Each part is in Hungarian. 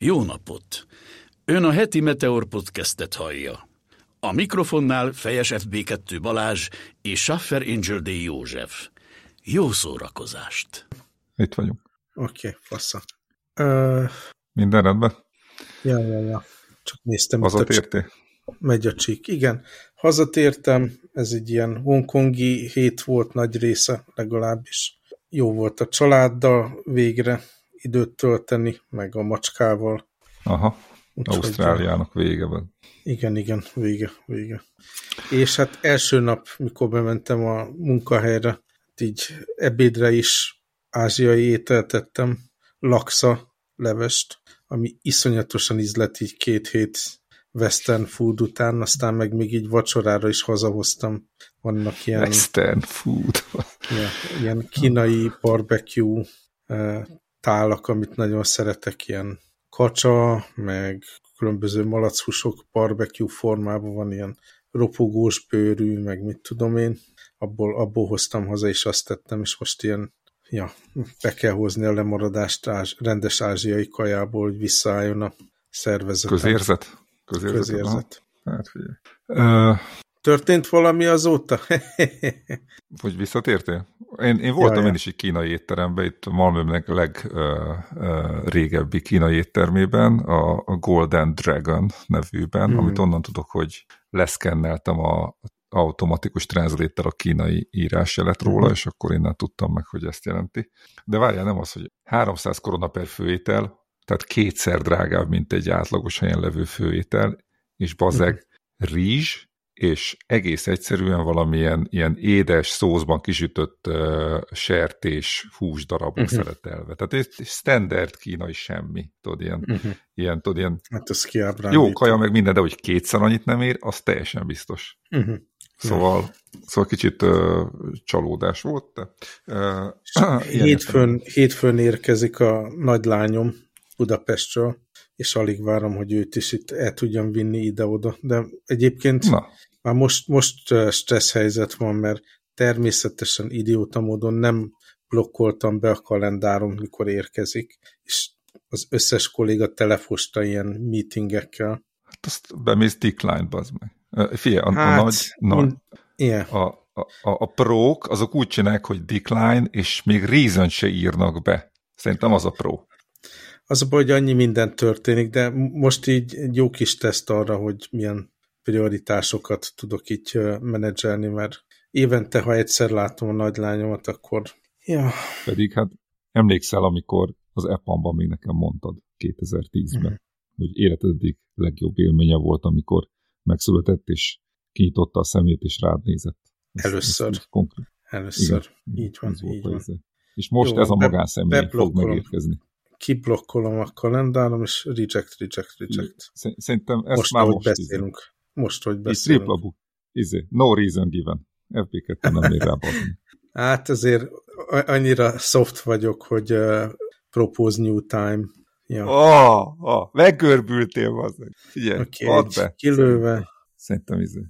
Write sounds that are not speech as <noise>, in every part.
Jó napot! Ön a heti Meteor podcastet hallja. A mikrofonnál Fejes FB2 Balázs és Schaffer Angel D. József. Jó szórakozást! Itt vagyunk. Oké, okay, fassa. Uh, Minden rendben? Ja, ja, ja. Csak néztem. Hazatértél? Megy a csík. Igen, hazatértem. Ez egy ilyen hongkongi hét volt nagy része legalábbis. Jó volt a családdal végre időt tölteni, meg a macskával. Aha, Úgy, Ausztráliának vége van. Igen, igen, vége, vége. És hát első nap, mikor bementem a munkahelyre, így ebédre is ázsiai ételt tettem, laksa levest, ami iszonyatosan ízlett így két hét western food után, aztán meg még így vacsorára is hazahoztam. Vannak ilyen... Western food. Ja, ilyen kínai barbecue tálak, amit nagyon szeretek, ilyen kacsa, meg különböző malachusok barbecue formában van ilyen ropogós bőrű, meg mit tudom én. Abból, abból hoztam haza, és azt tettem, és most ilyen, ja, be kell hozni a lemaradást ázs, rendes ázsiai kajából, hogy visszaálljon a szervezet. Közérzet? Közérzet. Közérzet. Hát figyelj. Uh, Történt valami azóta? <laughs> Hogy visszatértél? Én, én voltam ja, én is egy kínai étteremben, itt Malmönek legrégebbi uh, uh, kínai éttermében, a, a Golden Dragon nevűben, mm. amit onnan tudok, hogy leszkenneltem a automatikus translator a kínai írásjelet róla, mm. és akkor innen tudtam meg, hogy ezt jelenti. De várjál, nem az, hogy 300 korona per főétel, tehát kétszer drágább, mint egy átlagos helyen levő főétel, és bazeg, mm. rizs, és egész egyszerűen valamilyen ilyen édes szózban kisütött uh, sertés hús darabok uh mhm. -huh. szeretelve. Tehát ez standard kínai semmi, tudod, ilyen, uh mhm. -huh. ilyen, tudod, ilyen hát ez jó kaja meg minden, de hogy kétszer annyit nem ér, az teljesen biztos. Uh mhm. -huh. Szóval, szóval kicsit uh, csalódás volt. De, uh, <clears throat> hétfőn, hétfőn érkezik a nagylányom Budapestről, és alig várom, hogy őt is itt el tudjam vinni ide-oda. De egyébként Na. Már most, most stressz helyzet van, mert természetesen idióta módon nem blokkoltam be a kalendárom, mikor érkezik, és az összes kolléga telefosta ilyen meetingekkel. Hát azt bemész decline bazd meg. Figyelj, a, hát, a nagy, nagy yeah. a, a, a prók azok úgy csinálják, hogy decline, és még reason se írnak be. Szerintem az a pro. Az a baj, hogy annyi minden történik, de most így egy jó kis teszt arra, hogy milyen prioritásokat tudok így menedzselni, mert évente, ha egyszer látom a nagylányomat, akkor ja. Pedig hát emlékszel, amikor az EPAM-ban még nekem mondtad 2010-ben, uh -huh. hogy életed egyik legjobb élménye volt, amikor megszületett, és kinyitotta a szemét, és rád nézett. Ez, Először. Ez konkrét. Először. Igen, így van, így van. És most Jó, ez a magánszemély fog megérkezni kiblokkolom a kalendárom, és reject, reject, reject. Szerintem ezt most, már most beszélünk. Most, hogy beszélünk. Tripla book. Izé. No reason given. FB2 nem ér Hát azért annyira soft vagyok, hogy uh, propose new time. Ja. Oh, oh, meggörbültél, bazdmeg. Figyelj, okay, add be. Kilőve. Szerintem izé.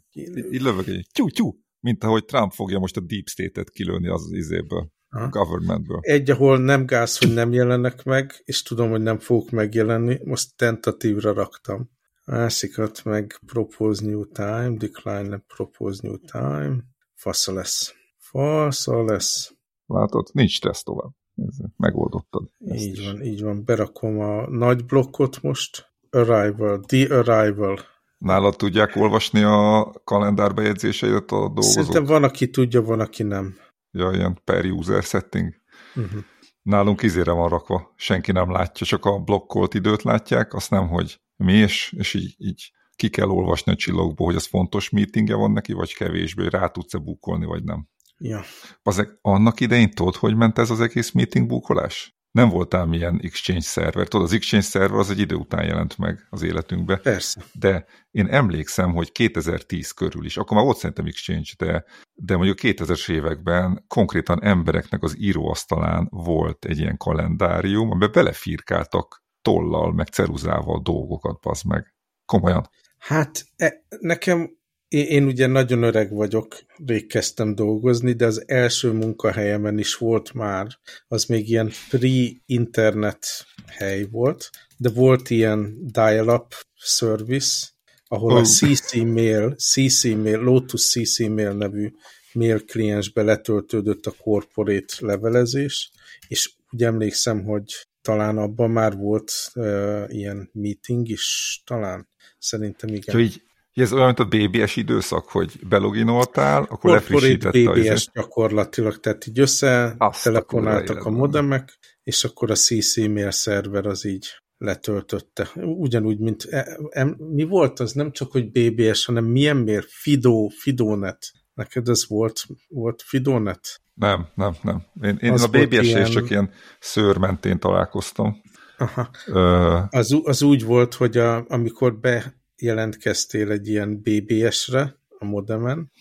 Így lövök egy tyú, tyú, mint ahogy Trump fogja most a Deep State-et kilőni az, izéből. A governmentből. Egy, ahol nem gáz, hogy nem jelennek meg, és tudom, hogy nem fogok megjelenni, most tentativra raktam. Másikat meg propose new time, decline propose new time. Fasza lesz. Fasza lesz. Látod, nincs teszt tovább. Megoldottad. Így is. van, így van. Berakom a nagy blokkot most. Arrival, the arrival. Nálad tudják olvasni a kalendárbejegyzéseidet a dolgozók? Szerintem van, aki tudja, van, aki nem. Ja, ilyen per user setting. Uh mhm. -huh. Nálunk izére van rakva, senki nem látja, csak a blokkolt időt látják, azt nem, hogy mi, és, és így, így ki kell olvasni a csillagból, hogy az fontos meetingje van neki, vagy kevésbé, hogy rá tudsz-e bukolni, vagy nem. Ja. Azek, annak idején tudod, hogy ment ez az egész meeting bukolás? Nem voltál ilyen Exchange szerver. Tudod, az Exchange szerver az egy idő után jelent meg az életünkbe. Persze. De én emlékszem, hogy 2010 körül is, akkor már volt szerintem Exchange, de, de mondjuk 2000-es években konkrétan embereknek az íróasztalán volt egy ilyen kalendárium, amiben belefirkáltak tollal, meg ceruzával dolgokat, bazd meg. Komolyan. Hát e, nekem, én, ugye nagyon öreg vagyok, rég kezdtem dolgozni, de az első munkahelyemen is volt már, az még ilyen pre-internet hely volt, de volt ilyen dial-up service, ahol oh. a CC Mail, CC Mail, Lotus CC Mail nevű mail kliensbe letöltődött a corporate levelezés, és úgy emlékszem, hogy talán abban már volt uh, ilyen meeting is, talán. Szerintem igen. Így, ez olyan, mint a BBS időszak, hogy beloginoltál, akkor lefrissítette BBS izé- gyakorlatilag, tehát így össze Azt telefonáltak a modemek, és akkor a CC mail szerver az így letöltötte. Ugyanúgy, mint e, e, mi volt az, nem csak, hogy BBS, hanem milyen mér? Fido, Fidonet. Neked ez volt, volt Fidonet? Nem, nem, nem. Én, én a BBS ilyen... csak ilyen szőr mentén találkoztam. Aha. Uh, az, az úgy volt, hogy a, amikor bejelentkeztél egy ilyen BBS-re a modemen,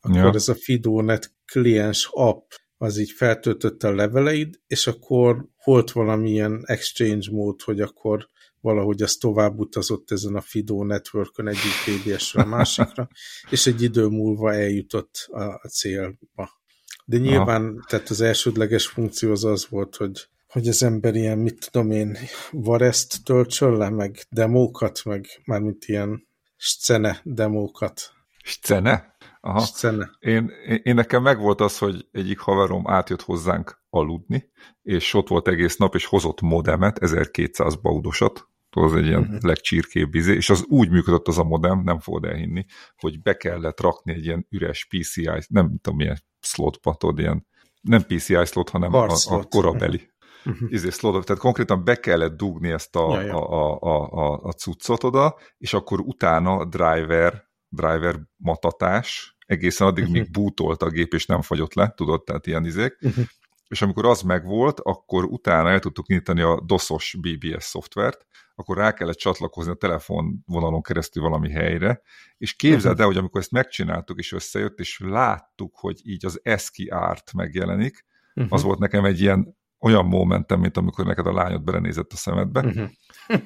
akkor ja. ez a Fidonet kliens app az így feltöltötte a leveleid, és akkor volt valamilyen exchange mód, hogy akkor valahogy az tovább utazott ezen a Fido networkön egyik BBS-ről a <laughs> másikra, és egy idő múlva eljutott a, a célba. De nyilván, Aha. tehát az elsődleges funkció az az volt, hogy, hogy az ember ilyen, mit tudom én, vareszt töltsön le, meg demókat, meg mármint ilyen scene demókat. Scene? Aha. Scene. Én, én nekem megvolt az, hogy egyik haverom átjött hozzánk aludni, és ott volt egész nap, és hozott modemet, 1200 baudosat, az egy ilyen uh mhm. -huh. legcsirkébb izé, és az úgy működött az a modem, nem fogod elhinni, hogy be kellett rakni egy ilyen üres PCI, nem tudom milyen slotba, tudod, ilyen, nem PCI slot, hanem a, a korabeli uh -huh. izé, slot, tehát konkrétan be kellett dugni ezt a, ja, ja. a, a, a, a cuccot oda, és akkor utána driver, driver matatás, egészen addig, míg bútolt a gép, és nem fagyott le, tudod, tehát ilyen izék, -huh. és amikor az megvolt, akkor utána el tudtuk nyitani a DOS-os BBS szoftvert, akkor rá kellett csatlakozni a telefonvonalon keresztül valami helyre, és képzeld uh-huh. el, hogy amikor ezt megcsináltuk, és összejött, és láttuk, hogy így az ESCI art megjelenik, uh-huh. az volt nekem egy ilyen olyan momentum, mint amikor neked a lányod belenézett a szemedbe, uh-huh.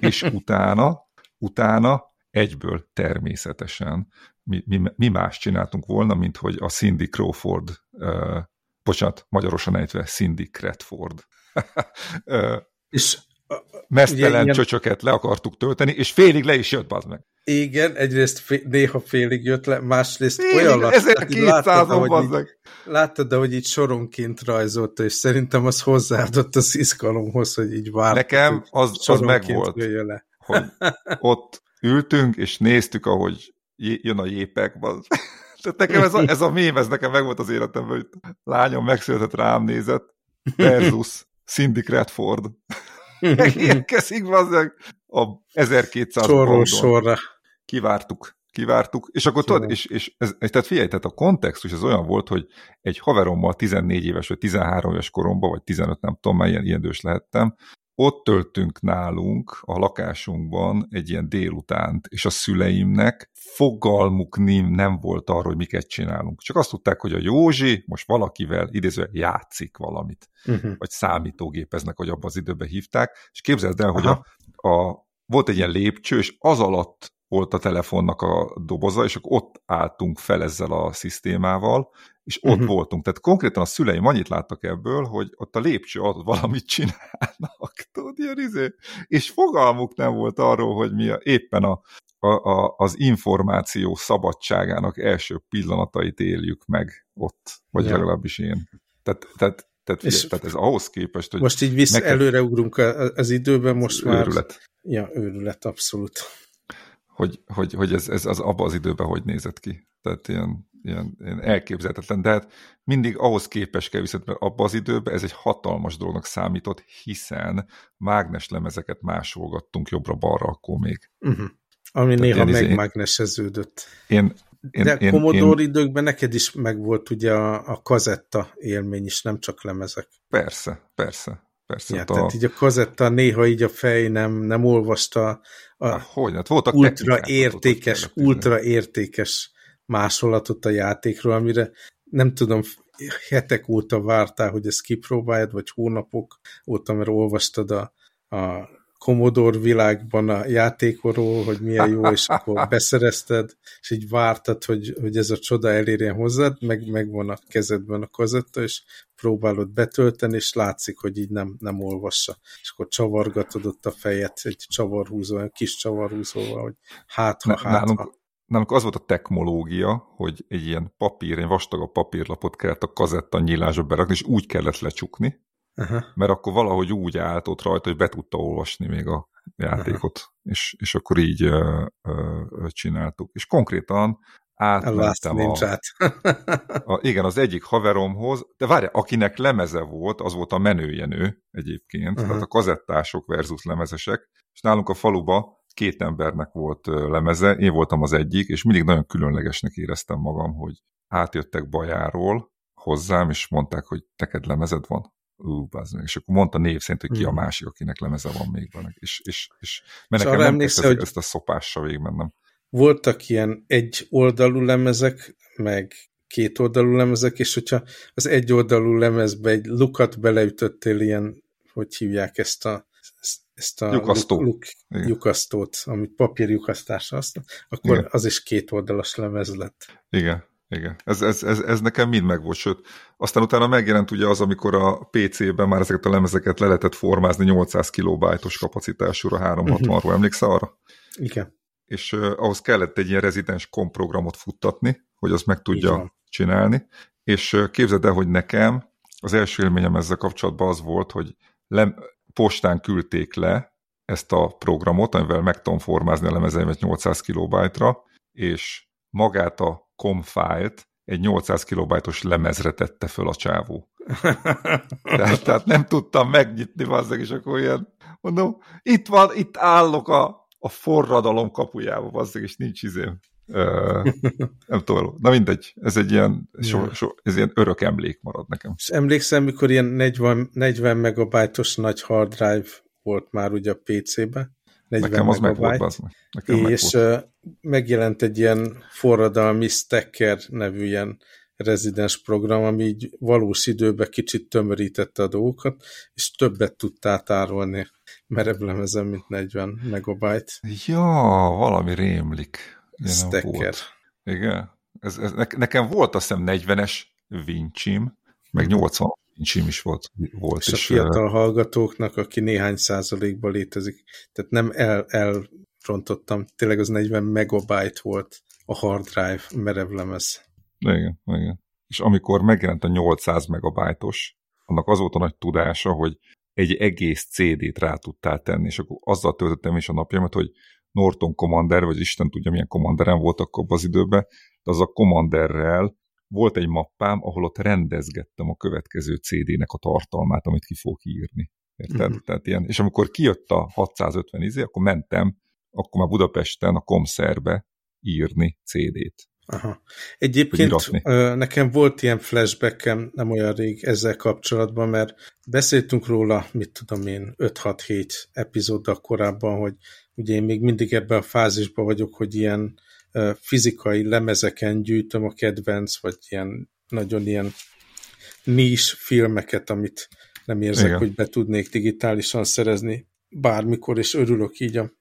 és utána, utána egyből természetesen mi, mi, mi más csináltunk volna, mint hogy a Cindy Crawford, uh, bocsánat, magyarosan ejtve Cindy Crawford. uh, <laughs> és mesztelen ilyen... csöcsöket le akartuk tölteni, és félig le is jött, az meg. Igen, egyrészt fél, néha félig jött le, másrészt Igen, olyan lassan. 1200 láttad, láttad, de hogy így soronként rajzolta, és szerintem az hozzáadott az izgalomhoz, hogy így vártuk. Nekem az, az megvolt, le. hogy ott ültünk, és néztük, ahogy jön a jépek, <laughs> Tehát nekem ez a, ez a mém, ez nekem megvolt az életemben, hogy lányom megszületett, rám nézett, versus Cindy Crawford. <laughs> Megérkezik, <laughs> bazzeg, a 1200 Sorról sorra. Kivártuk, kivártuk, és akkor tudod, és, és ez, tehát figyelj, tehát a kontextus az olyan volt, hogy egy haverommal 14 éves, vagy 13 éves koromban, vagy 15, nem tudom, már ilyen, ilyen idős lehettem, ott töltünk nálunk a lakásunkban egy ilyen délutánt, és a szüleimnek fogalmuk nem volt arról, hogy miket csinálunk. Csak azt tudták, hogy a Józsi most valakivel idézve játszik valamit, uh-huh. vagy számítógépeznek, hogy abban az időben hívták, és képzeld el, Aha. hogy a, a, volt egy ilyen lépcső, és az alatt volt a telefonnak a doboza, és akkor ott álltunk fel ezzel a szisztémával, és ott uh-huh. voltunk. Tehát konkrétan a szüleim annyit láttak ebből, hogy ott a lépcső alatt valamit csinálnak, <laughs> tudod, ilyen izé. És fogalmuk nem volt arról, hogy mi a, éppen a, a, a, az információ szabadságának első pillanatait éljük meg ott, vagy ja. legalábbis én. Tehát, tehát, tehát, figyelj, tehát ez ahhoz képest, hogy... Most így vissza, neked... előreugrunk az időben, most már... Őrület. Ja, őrület, abszolút hogy, hogy, hogy ez, ez az abban az időben hogy nézett ki. Tehát ilyen, ilyen, ilyen elképzelhetetlen, de hát mindig ahhoz képes kell viszont, mert abban az időben ez egy hatalmas dolognak számított, hiszen mágnes lemezeket másolgattunk jobbra-balra akkor még. Uh-huh. Ami Tehát néha izé- megmágneseződött. Én, én, De én, Commodore én, időkben neked is megvolt ugye a, a kazetta élmény is, nem csak lemezek. Persze, persze. Persze, ja, tehát a... így a kazetta néha így a fej nem, nem olvasta a Há, hogy? Hát voltak ultra értékes, ultra értékes másolatot a játékról, amire nem tudom, hetek óta vártál, hogy ezt kipróbáljad, vagy hónapok óta, mert olvastad a, a Commodore világban a játékorról, hogy milyen jó, és akkor <laughs> beszerezted, és így vártad, hogy, hogy ez a csoda elérjen hozzád, meg, meg van a kezedben a kazetta, és próbálod betölteni, és látszik, hogy így nem, nem olvassa. És akkor csavargatod ott a fejet egy csavarhúzó, egy kis csavarhúzóval, hogy hát ha, hát nálunk, nálunk az volt a technológia, hogy egy ilyen papír, egy vastagabb papírlapot kellett a kazetta nyílásba berakni, és úgy kellett lecsukni, Aha. mert akkor valahogy úgy állt ott rajta, hogy be tudta olvasni még a játékot, és, és akkor így ö, ö, csináltuk. És konkrétan átmentem a, át. a... Igen, az egyik haveromhoz, de várj, akinek lemeze volt, az volt a menőjenő egyébként, Aha. tehát a kazettások versus lemezesek, és nálunk a faluba két embernek volt lemeze, én voltam az egyik, és mindig nagyon különlegesnek éreztem magam, hogy átjöttek bajáról hozzám, és mondták, hogy neked lemezed van ú, meg. És akkor mondta név szerint, hogy ki a hmm. másik, akinek lemeze van még benne. És, és, és mert nekem nem ezt, hogy ezt a szopással végigmennem. Voltak ilyen egy oldalú lemezek, meg két oldalú lemezek, és hogyha az egy oldalú lemezbe egy lukat beleütöttél ilyen, hogy hívják ezt a ezt a Lyukasztó. Luk, luk, lyukasztót, amit papírlyukasztásra azt, akkor Igen. az is két oldalas lemez lett. Igen. Igen, ez, ez, ez, ez nekem mind megvolt, sőt, aztán utána megjelent ugye az, amikor a PC-ben már ezeket a lemezeket le lehetett formázni 800 kilobájtos kapacitásúra 360-ról, uh -huh. emlékszel arra? Igen. És uh, ahhoz kellett egy ilyen rezidens kom programot futtatni, hogy azt meg tudja Igen. csinálni, és uh, képzeld el, hogy nekem az első élményem ezzel kapcsolatban az volt, hogy le, postán küldték le ezt a programot, amivel meg tudom formázni a lemezeimet 800 kilobájtra, és magát a com fájlt egy 800 kilobájtos lemezre tette föl a csávó. <laughs> tehát, tehát nem tudtam megnyitni, bazzeg, és akkor ilyen, mondom, itt van, itt állok a, a forradalom kapujába, bazzeg, és nincs izém. Uh, nem tudom, na mindegy, ez egy ilyen, so, so, ez ilyen örök emlék marad nekem. És emlékszem, mikor ilyen 40, 40 megabajtos nagy hard drive volt már ugye a PC-be, 40 Nekem az meg volt, Nekem és meg volt. megjelent egy ilyen forradalmi Stacker nevű ilyen rezidens program, ami így valós időben kicsit tömörítette a dolgokat, és többet tudta átárolni merevlemezen, mint 40 megabyte. Ja, valami rémlik. Stacker. Igen. Ez, ez, nekem volt azt hiszem 40-es Vincim, meg 80 mhm. Sim is volt. volt és, és a fiatal hallgatóknak, aki néhány százalékban létezik. Tehát nem el, elrontottam, tényleg az 40 megabyte volt a hard drive merevlemez. Igen, igen. És amikor megjelent a 800 megabájtos, annak az volt a nagy tudása, hogy egy egész CD-t rá tudtál tenni, és akkor azzal töltöttem is a napjaimat, hogy Norton Commander, vagy Isten tudja milyen Commanderen voltak abban az időben, de az a Commanderrel volt egy mappám, ahol ott rendezgettem a következő CD-nek a tartalmát, amit ki fogok írni. Érted? Uh-huh. Tehát ilyen, és amikor kijött a 650 izé, akkor mentem, akkor már Budapesten a Comszerbe írni CD-t. Aha. Egyébként nekem volt ilyen flashbackem nem olyan rég ezzel kapcsolatban, mert beszéltünk róla, mit tudom én, 5-6-7 epizóddal korábban, hogy ugye én még mindig ebben a fázisban vagyok, hogy ilyen fizikai lemezeken gyűjtöm a kedvenc, vagy ilyen nagyon ilyen nis filmeket, amit nem érzek, Igen. hogy be tudnék digitálisan szerezni bármikor, és örülök így a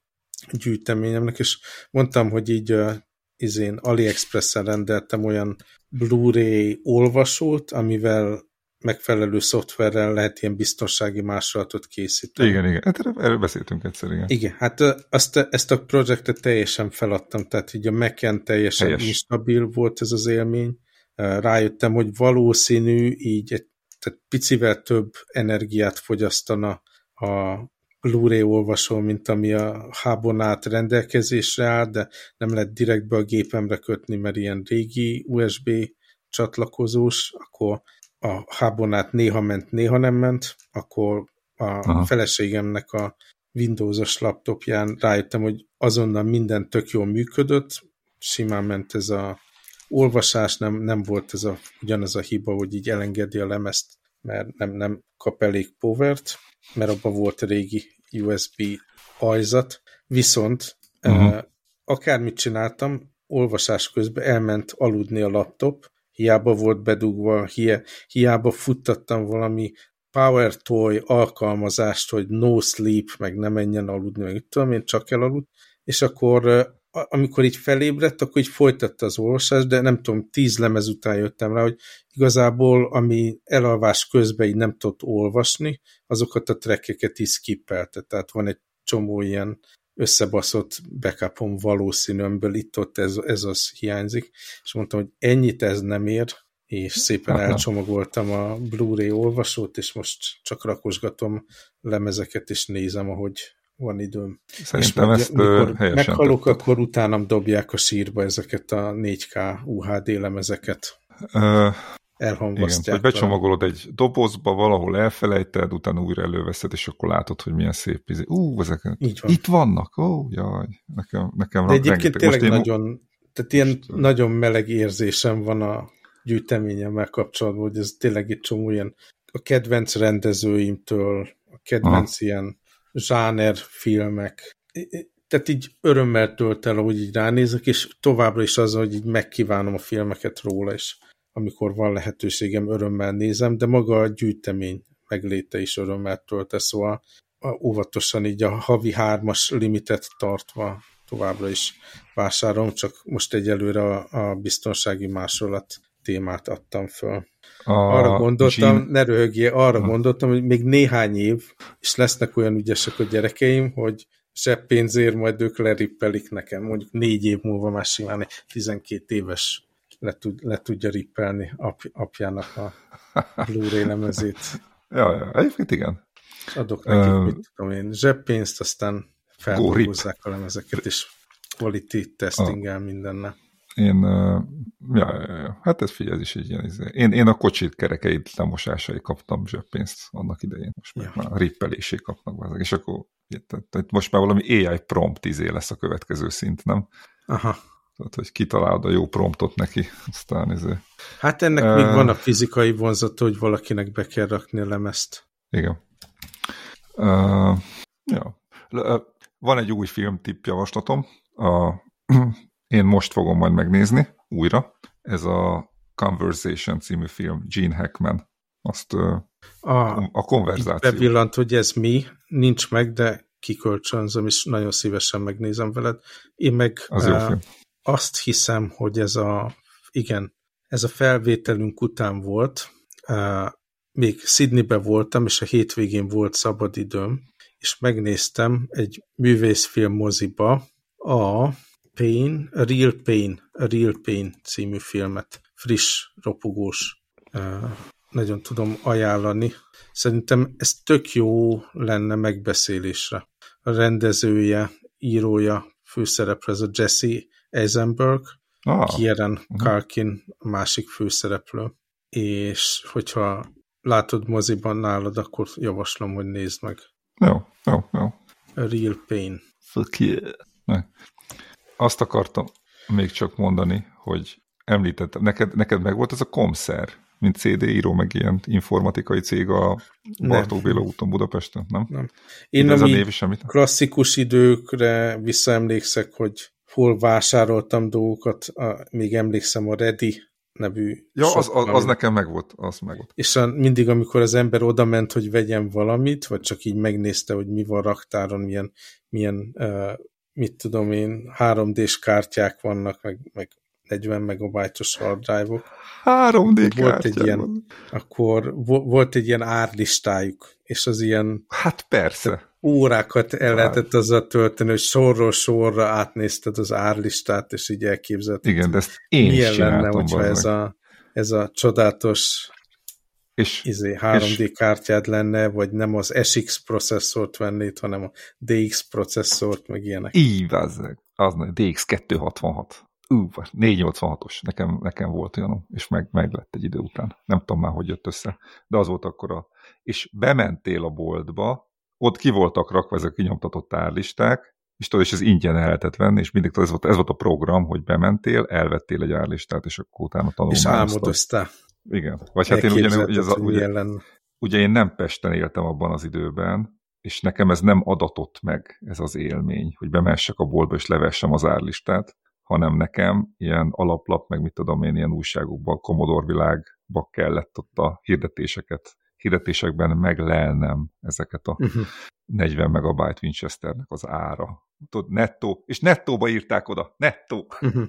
gyűjteményemnek, és mondtam, hogy így uh, izén AliExpress-en rendeltem olyan Blu-ray olvasót, amivel megfelelő szoftverrel lehet ilyen biztonsági másolatot készíteni. Igen, igen. Hát erről beszéltünk egyszer, igen. Igen, hát azt, ezt a projektet teljesen feladtam, tehát így a Mac-en teljesen Helyes. instabil volt ez az élmény. Rájöttem, hogy valószínű így egy tehát picivel több energiát fogyasztana a Blu-ray olvasó, mint ami a hábon át rendelkezésre áll, de nem lehet direktbe a gépemre kötni, mert ilyen régi USB csatlakozós, akkor a hábonát néha ment, néha nem ment, akkor a Aha. feleségemnek a Windows-os laptopján rájöttem, hogy azonnal minden tök jól működött, simán ment ez a olvasás, nem, nem volt ez a, ugyanaz a hiba, hogy így elengedi a lemezt, mert nem, nem kap elég povert, mert abban volt a régi USB ajzat, viszont -huh. eh, akármit csináltam, olvasás közben elment aludni a laptop, hiába volt bedugva, hi hiába futtattam valami Power Toy alkalmazást, hogy no sleep, meg ne menjen aludni, meg tudom én, csak elalud, és akkor amikor így felébredt, akkor így folytatta az olvasást, de nem tudom, tíz lemez után jöttem rá, hogy igazából, ami elalvás közben így nem tudott olvasni, azokat a trekkeket is skippelte, tehát van egy csomó ilyen összebaszott backupom valószínűmből itt-ott ez, ez az hiányzik, és mondtam, hogy ennyit ez nem ér, és szépen Aha. elcsomagoltam a Blu-ray olvasót, és most csak rakosgatom lemezeket, és nézem, ahogy van időm. Szerintem és ezt mikor meghalok, tettem. akkor utánam dobják a sírba ezeket a 4K UHD lemezeket. Elhangoztják. Igen, hogy becsomagolod egy dobozba, valahol elfelejted, utána újra előveszed, és akkor látod, hogy milyen szép izé. Ú, ezek Így van. itt vannak? Ó, jaj, nekem, nekem De egyébként tényleg én... nagyon, tehát ilyen most, nagyon meleg érzésem van a gyűjteményemmel kapcsolatban, hogy ez tényleg egy csomó ilyen a kedvenc rendezőimtől, a kedvenc Aha. ilyen zsáner filmek. Tehát így örömmel tölt el, hogy így ránézek, és továbbra is az, hogy így megkívánom a filmeket róla, és amikor van lehetőségem, örömmel nézem, de maga a gyűjtemény megléte is örömmel tölt el, szóval óvatosan így a havi hármas limitet tartva továbbra is vásárolom, csak most egyelőre a, a biztonsági másolat témát adtam föl. A arra gondoltam, Jean... ne röhögjél, arra ha. gondoltam, hogy még néhány év, és lesznek olyan ügyesek a gyerekeim, hogy pénzért majd ők lerippelik nekem, mondjuk négy év múlva már simán egy 12 éves le, tud, le tudja rippelni ap, apjának a Blu-ray lemezét. <laughs> ja, ja, egyébként igen. És adok nekik, uh, mit tudom én, zseppénzt, aztán feldolgozzák a lemezeket, és quality testingel mindennel. Én, ja, ja, ja, hát ez figyelj, ez is egy ilyen, izé. én, én a kocsit kerekeit lemosásai kaptam zseppénzt annak idején, most ja. már rippelésé kapnak és akkor tehát most már valami AI prompt izé lesz a következő szint, nem? Aha. Tehát, hogy kitalálod a jó promptot neki, <laughs> aztán izé. Hát ennek uh, még van a fizikai vonzata, hogy valakinek be kell rakni a lemezt. Igen. Uh, ja. Van egy új filmtipp javaslatom, a <clears throat> én most fogom majd megnézni újra. Ez a Conversation című film, Gene Hackman. Azt a, a konverzáció. Bevillant, hogy ez mi, nincs meg, de kikölcsönzöm, és nagyon szívesen megnézem veled. Én meg Az uh, azt hiszem, hogy ez a, igen, ez a felvételünk után volt, még Sydneybe voltam, és a hétvégén volt szabadidőm, és megnéztem egy művészfilm moziba a Pain, a Real Pain, a Real Pain című filmet. Friss, ropogós. Nagyon tudom ajánlani. Szerintem ez tök jó lenne megbeszélésre. A rendezője, írója, főszereplő ez a Jesse Eisenberg, ah. Kieran mhm. -huh. Kalkin a másik főszereplő. És hogyha látod moziban nálad, akkor javaslom, hogy nézd meg. Jó, jó, jó. A Real Pain. Fuck yeah azt akartam még csak mondani, hogy említettem, neked, neked meg volt ez a Comszer, mint CD író, meg ilyen informatikai cég a Bartók Béla úton Budapesten, nem? Nem. Én ez a név semmit? klasszikus időkre visszaemlékszek, hogy hol vásároltam dolgokat, a, még emlékszem a Ready nevű Ja, az, az, az nekem meg volt, az meg volt. És a, mindig, amikor az ember oda ment, hogy vegyen valamit, vagy csak így megnézte, hogy mi van raktáron, milyen, milyen uh, mit tudom én, 3D-s kártyák vannak, meg, meg 40 megabajtos hard drive-ok. 3D volt egy ilyen, Akkor volt egy ilyen árlistájuk, és az ilyen... Hát persze. Órákat el lehetett azzal tölteni, hogy sorról sorra átnézted az árlistát, és így elképzelted. Igen, de ezt én milyen lenne, hogyha ez a, ez a csodálatos és, izé, 3D és, kártyád lenne, vagy nem az SX processzort vennéd, hanem a DX processzort, meg ilyenek. Így, az, az DX 266. Ú, 486-os, nekem, nekem volt olyan, és meg, meg lett egy idő után. Nem tudom már, hogy jött össze, de az volt akkor a... És bementél a boltba, ott ki voltak rakva ezek a kinyomtatott árlisták, és tudod, és ez ingyen el lehetett venni, és mindig ez volt, ez volt a program, hogy bementél, elvettél egy árlistát, és akkor utána tanulmányoztad. És álmodoztál. Igen. Vagy hát én ugye, ugye, az, ugye, ugye én nem Pesten éltem abban az időben, és nekem ez nem adatott meg, ez az élmény, hogy bemessek a boltba és levessem az árlistát, hanem nekem ilyen alaplap, meg mit tudom én, ilyen újságokban, Commodore világba kellett ott a hirdetéseket hirdetésekben meglelnem ezeket a uh -huh. 40 megabyte Winchesternek az ára. Tudod, nettó, és nettóba írták oda, nettó. Uh <laughs> -huh.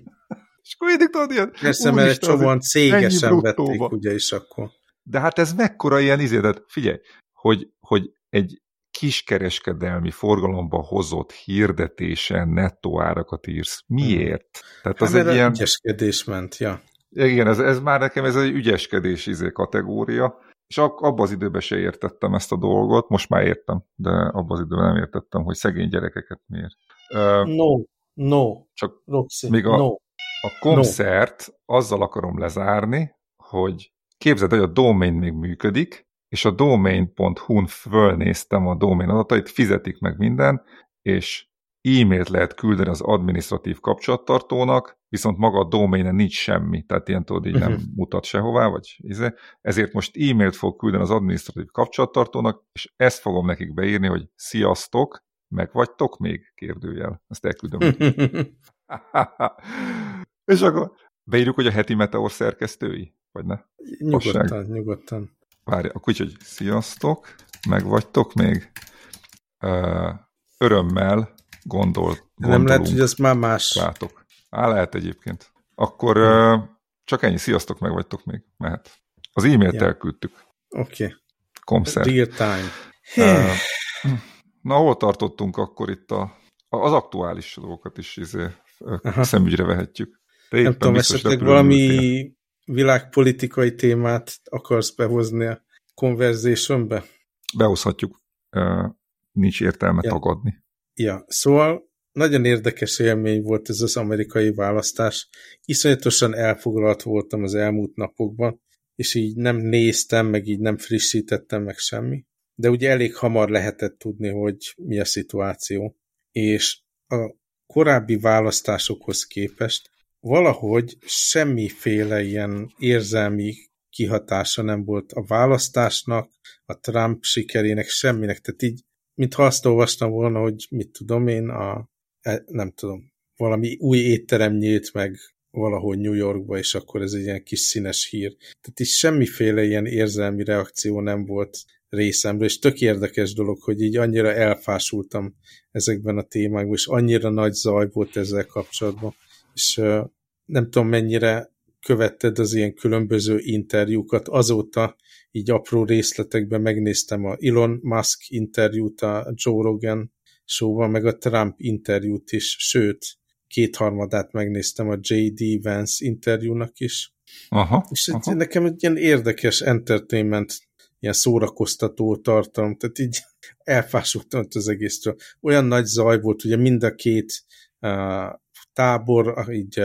és akkor mindig tudod ilyen... Persze, mert csomóan cégesen vették, ugye is akkor. De hát ez mekkora ilyen izé, de figyelj, hogy, hogy egy kiskereskedelmi forgalomba hozott hirdetésen nettó árakat írsz. Miért? Tehát hát az egy ilyen... ügyeskedés ment, ja. Igen, ez, ez már nekem ez egy ügyeskedés izé kategória, és abban az időben se értettem ezt a dolgot, most már értem, de abban az időben nem értettem, hogy szegény gyerekeket miért. No, no, csak Roxy, még a, no. a koncert no. azzal akarom lezárni, hogy képzeld, hogy a domain még működik, és a domain.hu-n fölnéztem a domain adatait, fizetik meg minden, és e-mailt lehet küldeni az administratív kapcsolattartónak, viszont maga a domainen nincs semmi, tehát ilyen tudod, így nem uh mhm. mutat sehová, vagy izé. ezért most e-mailt fog küldeni az administratív kapcsolattartónak, és ezt fogom nekik beírni, hogy sziasztok, meg vagytok még? Kérdőjel. Ezt elküldöm. <laughs> és akkor beírjuk, hogy a heti Meteor szerkesztői? Vagy ne? Nyugodtan, Osság. nyugodtan. Várj, akkor úgy, hogy sziasztok, meg vagytok még? Örömmel gondol, Nem lehet, hogy ez már más. Látok. Á, lehet egyébként. Akkor uh, csak ennyi, sziasztok, meg vagytok még, mehet. Az e-mailt ja. elküldtük. Oké. Okay. Komszer. Real time. Uh, na, hol tartottunk akkor itt a, az aktuális dolgokat is izé, szemügyre vehetjük. De Nem tudom, esetleg valami világpolitikai témát akarsz behozni a konverzációnbe? Behozhatjuk. Uh, nincs értelme ja. tagadni. Ja, szóval nagyon érdekes élmény volt ez az amerikai választás. Iszonyatosan elfoglalt voltam az elmúlt napokban, és így nem néztem, meg így nem frissítettem meg semmi. De ugye elég hamar lehetett tudni, hogy mi a szituáció. És a korábbi választásokhoz képest valahogy semmiféle ilyen érzelmi kihatása nem volt a választásnak, a Trump sikerének, semminek. Tehát így mintha azt olvastam volna, hogy mit tudom én, a, e, nem tudom, valami új étterem nyílt meg valahol New Yorkba, és akkor ez egy ilyen kis színes hír. Tehát is semmiféle ilyen érzelmi reakció nem volt részemről, és tök érdekes dolog, hogy így annyira elfásultam ezekben a témákban, és annyira nagy zaj volt ezzel kapcsolatban, és nem tudom mennyire követted az ilyen különböző interjúkat, azóta így apró részletekben megnéztem a Elon Musk interjút a Joe Rogan show meg a Trump interjút is, sőt, kétharmadát megnéztem a J.D. Vance interjúnak is. Aha, és aha. nekem egy ilyen érdekes entertainment, ilyen szórakoztató tartalom, tehát így <laughs> elfásultam az egésztől. Olyan nagy zaj volt, ugye mind a két uh, tábor így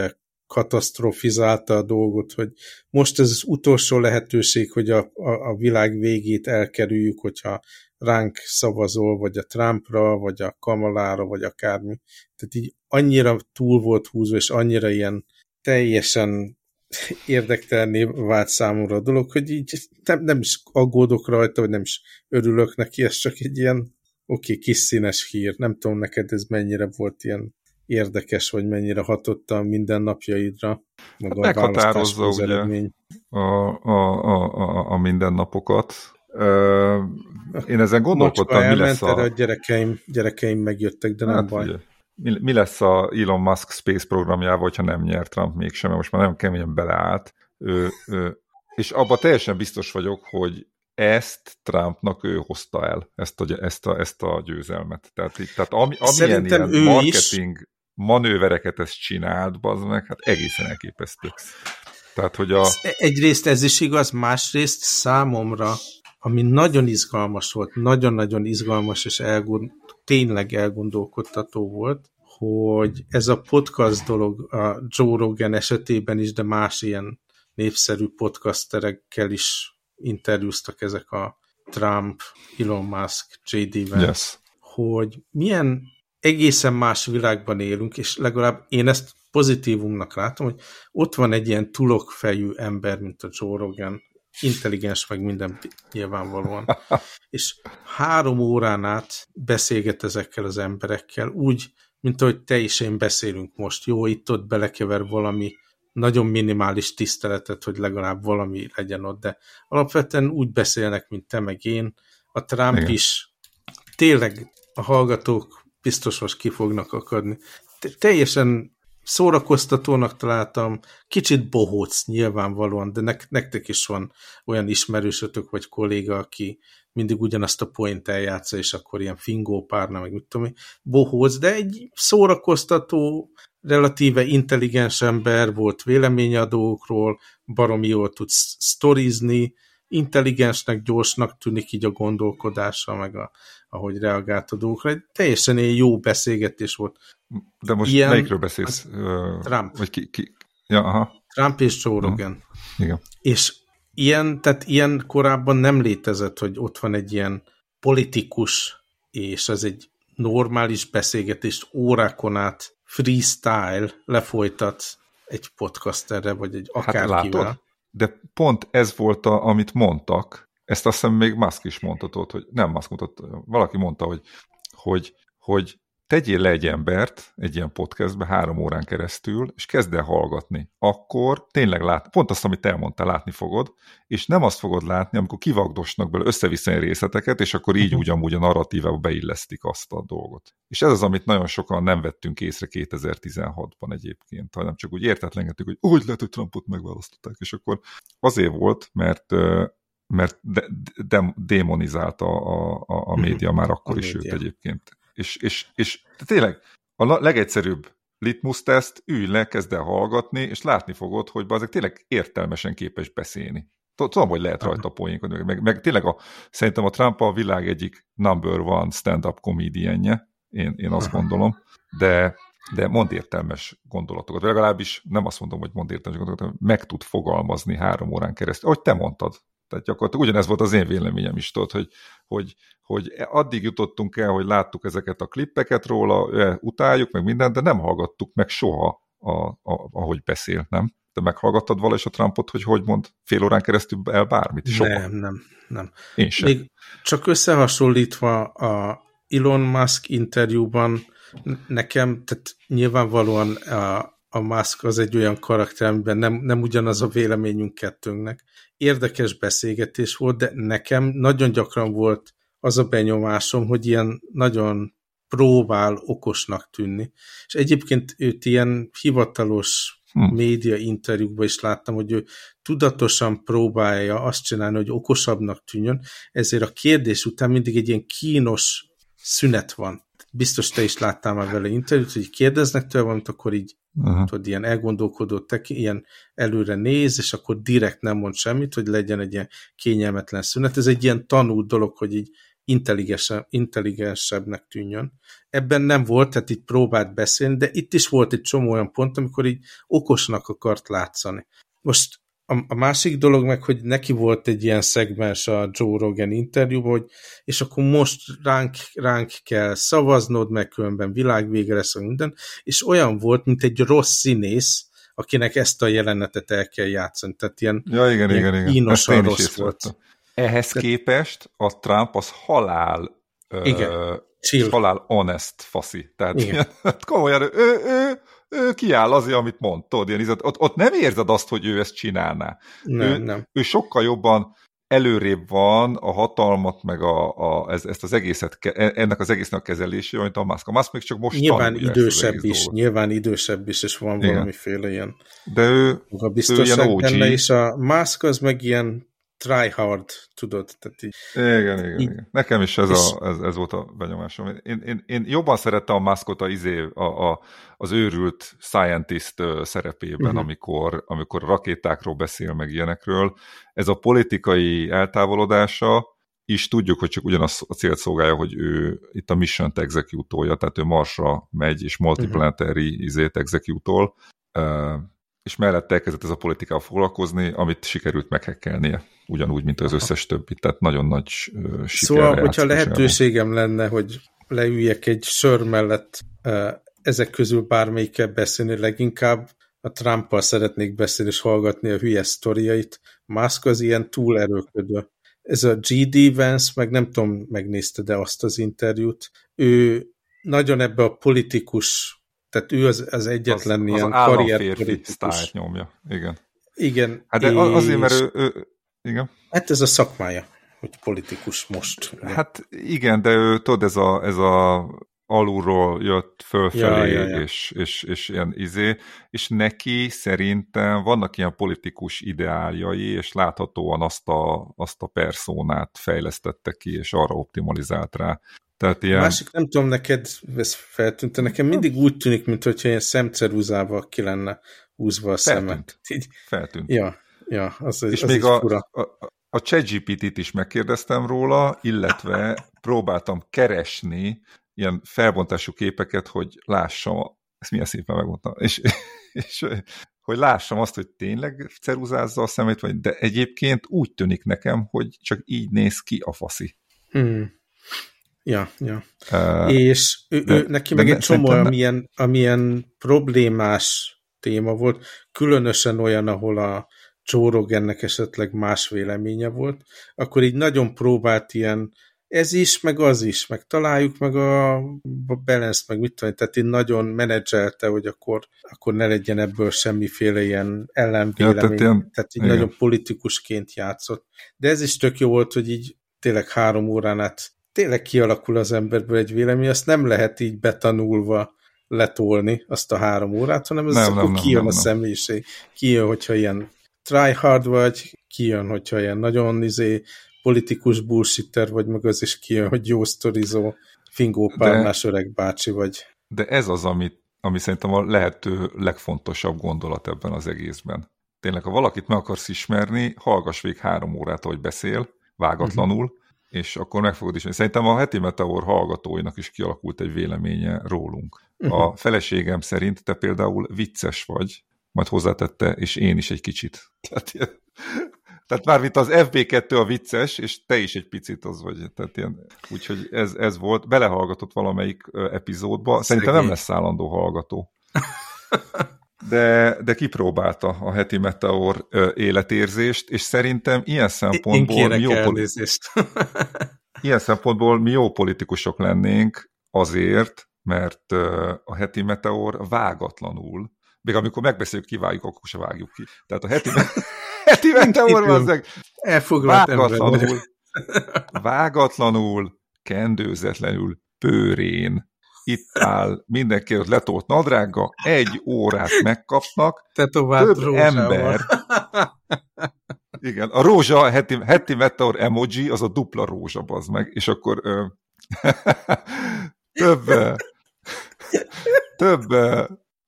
katasztrofizálta a dolgot, hogy most ez az utolsó lehetőség, hogy a, a, a világ végét elkerüljük, hogyha ránk szavazol, vagy a Trumpra, vagy a Kamalára, vagy akármi. Tehát így annyira túl volt húzva, és annyira ilyen teljesen <laughs> érdektelné vált számomra a dolog, hogy így nem, nem is aggódok rajta, vagy nem is örülök neki, ez csak egy ilyen oké, okay, kis színes hír. Nem tudom neked ez mennyire volt ilyen érdekes, vagy mennyire hatott a mindennapjaidra. Maga hát meghatározza ugye a, a, a, a, a mindennapokat. Én ezen gondolkodtam, mi lesz a... a gyerekeim, gyerekeim megjöttek, de nem hát, baj. Ugye, mi, mi lesz a Elon Musk Space programjával, hogyha nem nyert Trump mégsem, mert most már nagyon keményen beleállt. Ő, ő, és abban teljesen biztos vagyok, hogy ezt Trumpnak ő hozta el, ezt a, ezt a, ezt a győzelmet. Tehát, tehát ami, amilyen ilyen marketing, is manővereket ezt csinált, az meg, hát egészen elképesztő. Tehát, hogy a... Egyrészt ez is igaz, másrészt számomra, ami nagyon izgalmas volt, nagyon-nagyon izgalmas és elgond, tényleg elgondolkodtató volt, hogy ez a podcast dolog a Joe Rogan esetében is, de más ilyen népszerű podcasterekkel is interjúztak ezek a Trump, Elon Musk, J.D. Vance, yes. hogy milyen egészen más világban élünk, és legalább én ezt pozitívumnak látom, hogy ott van egy ilyen tulokfejű ember, mint a Joe Rogan, intelligens meg minden nyilvánvalóan. <laughs> és három órán át beszélget ezekkel az emberekkel, úgy, mint ahogy te és én beszélünk most. Jó, itt-ott belekever valami nagyon minimális tiszteletet, hogy legalább valami legyen ott, de alapvetően úgy beszélnek, mint te meg én. A Trump Igen. is tényleg a hallgatók biztos most ki fognak akadni. Teljesen szórakoztatónak találtam, kicsit bohóc nyilvánvalóan, de nek nektek is van olyan ismerősötök vagy kolléga, aki mindig ugyanazt a point eljátsza, és akkor ilyen fingó párna, meg mit tudom bohóc, de egy szórakoztató, relatíve intelligens ember volt véleményadókról, baromi jól tud sztorizni, intelligensnek, gyorsnak tűnik így a gondolkodása, meg a, ahogy reagált a dolgokra. Egy teljesen egy jó beszélgetés volt. De most Ilyen, melyikről beszélsz? Trump. Vagy ki, ki? Ja, aha. Trump és Joe Rogan. Uh, igen. És ilyen, tehát ilyen korábban nem létezett, hogy ott van egy ilyen politikus, és ez egy normális beszélgetést órákon át freestyle lefolytat egy podcasterre, vagy egy hát akárkivel. Hát De pont ez volt, a, amit mondtak, ezt azt hiszem még Musk is mondhatott, hogy nem Musk mondta, valaki mondta, hogy, hogy, hogy tegyél le egy embert egy ilyen podcastbe három órán keresztül, és kezd el hallgatni. Akkor tényleg lát, pont azt, amit elmondtál, látni fogod, és nem azt fogod látni, amikor kivagdosnak belőle össze részleteket, és akkor így ugyanúgy a narratívába beillesztik azt a dolgot. És ez az, amit nagyon sokan nem vettünk észre 2016-ban egyébként, hanem csak úgy értetlengetük, hogy úgy lehet, hogy Trumpot megválasztották, és akkor azért volt, mert mert de, de, demonizálta a, a, a mhm. média már akkor a is média. őt egyébként és, és, és tényleg a legegyszerűbb litmus teszt, ülj le, kezd el hallgatni, és látni fogod, hogy azok tényleg értelmesen képes beszélni. Tudom, hogy lehet rajta poénkodni, meg, meg tényleg a, szerintem a Trump a világ egyik number one stand-up comedienje, én, én azt gondolom, de, de mond értelmes gondolatokat, legalábbis nem azt mondom, hogy mond értelmes gondolatokat, meg tud fogalmazni három órán keresztül, ahogy te mondtad, tehát gyakorlatilag ugyanez volt az én véleményem is, tudod, hogy, hogy, hogy addig jutottunk el, hogy láttuk ezeket a klippeket róla, utáljuk, meg mindent, de nem hallgattuk meg soha, a, a, ahogy beszél, nem? Te meghallgattad valahogy a Trumpot, hogy hogy mond fél órán keresztül el bármit? Soha. Nem, nem, nem. Én sem. Még csak összehasonlítva a Elon Musk interjúban nekem, tehát nyilvánvalóan a, a Musk az egy olyan karakter, amiben nem, nem ugyanaz a véleményünk kettőnknek, érdekes beszélgetés volt, de nekem nagyon gyakran volt az a benyomásom, hogy ilyen nagyon próbál okosnak tűnni. És egyébként őt ilyen hivatalos hm. média interjúkban is láttam, hogy ő tudatosan próbálja azt csinálni, hogy okosabbnak tűnjön, ezért a kérdés után mindig egy ilyen kínos szünet van. Biztos te is láttál már vele interjút, hogy kérdeznek tőle valamit, akkor így uh-huh. tudod, ilyen elgondolkodó, tek, ilyen előre néz, és akkor direkt nem mond semmit, hogy legyen egy ilyen kényelmetlen szünet. Ez egy ilyen tanult dolog, hogy így intelligensebbnek tűnjön. Ebben nem volt, tehát itt próbált beszélni, de itt is volt egy csomó olyan pont, amikor így okosnak akart látszani. Most a, a másik dolog meg, hogy neki volt egy ilyen szegmens a Joe Rogan interjúban, hogy és akkor most ránk, ránk kell szavaznod, meg különben világvége lesz a minden, és olyan volt, mint egy rossz színész, akinek ezt a jelenetet el kell játszani. Tehát ilyen, ja, igen, ilyen igen, igen. Ezt rossz volt. Ehhez Tehát... képest a Trump az halál igen. Ö, halál honest faszi. Tehát igen. Ilyen, komolyan, ő, ő, ő kiáll azért, amit mond, tudod, ilyen, ott, ott nem érzed azt, hogy ő ezt csinálná. Nem, ő, nem. ő sokkal jobban előrébb van a hatalmat, meg a, a, ez, ezt az egészet, e, ennek az egésznek a kezelése, mint a Musk. A Musk még csak most Nyilván idősebb is, dolgot. nyilván idősebb is, és van Igen. valamiféle ilyen De ő, a ő ilyen OG. benne, és a Musk az meg ilyen try hard, tudod? Tehát így, igen, igen, így, igen. Nekem is ez, a, ez, ez volt a benyomásom. Én, én, én jobban szerettem a maszkot a, izé, a, a, az őrült scientist szerepében, uh-huh. amikor, amikor rakétákról beszél, meg ilyenekről. Ez a politikai eltávolodása is tudjuk, hogy csak ugyanaz a célt szolgálja, hogy ő itt a mission execute tehát ő Marsra megy, és multiplanetary uh-huh. izét execute és mellette elkezdett ez a politikával foglalkozni, amit sikerült meghekkelnie, ugyanúgy, mint az összes többi, tehát nagyon nagy siker. Szóval, hogyha lehetőségem lenne, hogy leüljek egy sör mellett ezek közül bármelyikkel beszélni, leginkább a trump szeretnék beszélni és hallgatni a hülye sztoriait. Musk az ilyen túl erőködő. Ez a G.D. Vance, meg nem tudom, megnézte de azt az interjút, ő nagyon ebbe a politikus Tehát ő az, az egyetlen az, ilyen az karrierpolitikus. nyomja, igen. Igen. Hát de és... azért, mert ő, ő, igen. Hát ez a szakmája, hogy politikus most. Hát igen, de ő, tudod, ez a, ez a alulról jött fölfelé, ja, ja, ja. És, és, és ilyen izé, és neki szerintem vannak ilyen politikus ideáljai, és láthatóan azt a, azt a perszónát fejlesztette ki, és arra optimalizált rá. Tehát ilyen... Másik, nem tudom, neked ez feltűnt, nekem mindig úgy tűnik, mintha ilyen szemceruzával ki lenne húzva a Feltűnt. szemet. <laughs> Így... Feltűnt. Ja, ja, az, és az még a, fura. a, a ChatGPT-t is megkérdeztem róla, illetve <laughs> próbáltam keresni ilyen felbontású képeket, hogy lássam, ezt milyen szépen megmondtam, és, <laughs> és hogy lássam azt, hogy tényleg ceruzázza a szemét, vagy, de egyébként úgy tűnik nekem, hogy csak így néz ki a faszi. Hmm. Ja, ja. Uh, és ő, de, ő, neki meg egy csomó, amilyen, amilyen problémás téma volt, különösen olyan, ahol a Joe Rogannek esetleg más véleménye volt, akkor így nagyon próbált ilyen ez is, meg az is, meg találjuk meg a, a balance, meg mit tudom, tehát így nagyon menedzselte, hogy akkor, akkor ne legyen ebből semmiféle ilyen ellenvélemény, ja, tehát, ilyen, tehát így igen. nagyon politikusként játszott. De ez is tök jó volt, hogy így tényleg három órán át tényleg kialakul az emberből egy vélemény, azt nem lehet így betanulva letolni azt a három órát, hanem ez nem, akkor nem, kijön nem, a nem. személyiség. Kijön, hogyha ilyen tryhard vagy, kijön, hogyha ilyen nagyon izé, politikus bullshitter vagy, meg az is kijön, hogy jó sztorizó, fingópálmás öreg bácsi vagy. De ez az, ami, ami szerintem a lehető legfontosabb gondolat ebben az egészben. Tényleg, ha valakit meg akarsz ismerni, hallgass végig három órát, ahogy beszél, vágatlanul, uh -huh. És akkor meg fogod ismerni. Szerintem a heti Meteor hallgatóinak is kialakult egy véleménye rólunk. -huh. A feleségem szerint te például vicces vagy, majd hozzátette, és én is egy kicsit. Tehát tehát már mint az FB2 a vicces, és te is egy picit az vagy. Tehát ilyen, úgyhogy ez, ez volt. Belehallgatott valamelyik epizódba. Szerintem nem lesz állandó hallgató. <laughs> De, de kipróbálta a heti Meteor életérzést, és szerintem ilyen szempontból mi jó, <laughs> ilyen szempontból mi jó politikusok lennénk azért, mert a heti Meteor vágatlanul, még amikor megbeszéljük, kivágjuk, akkor se vágjuk ki. Tehát a heti, <laughs> heti meteor az vágatlanul, <laughs> vágatlanul, kendőzetlenül, pőrén, itt áll mindenki ott letolt nadrágga, egy órát megkapnak, Tetovált több rózsával. ember. Igen, a rózsa, a heti, heti meteor emoji, az a dupla rózsa, az meg, és akkor ö, több, több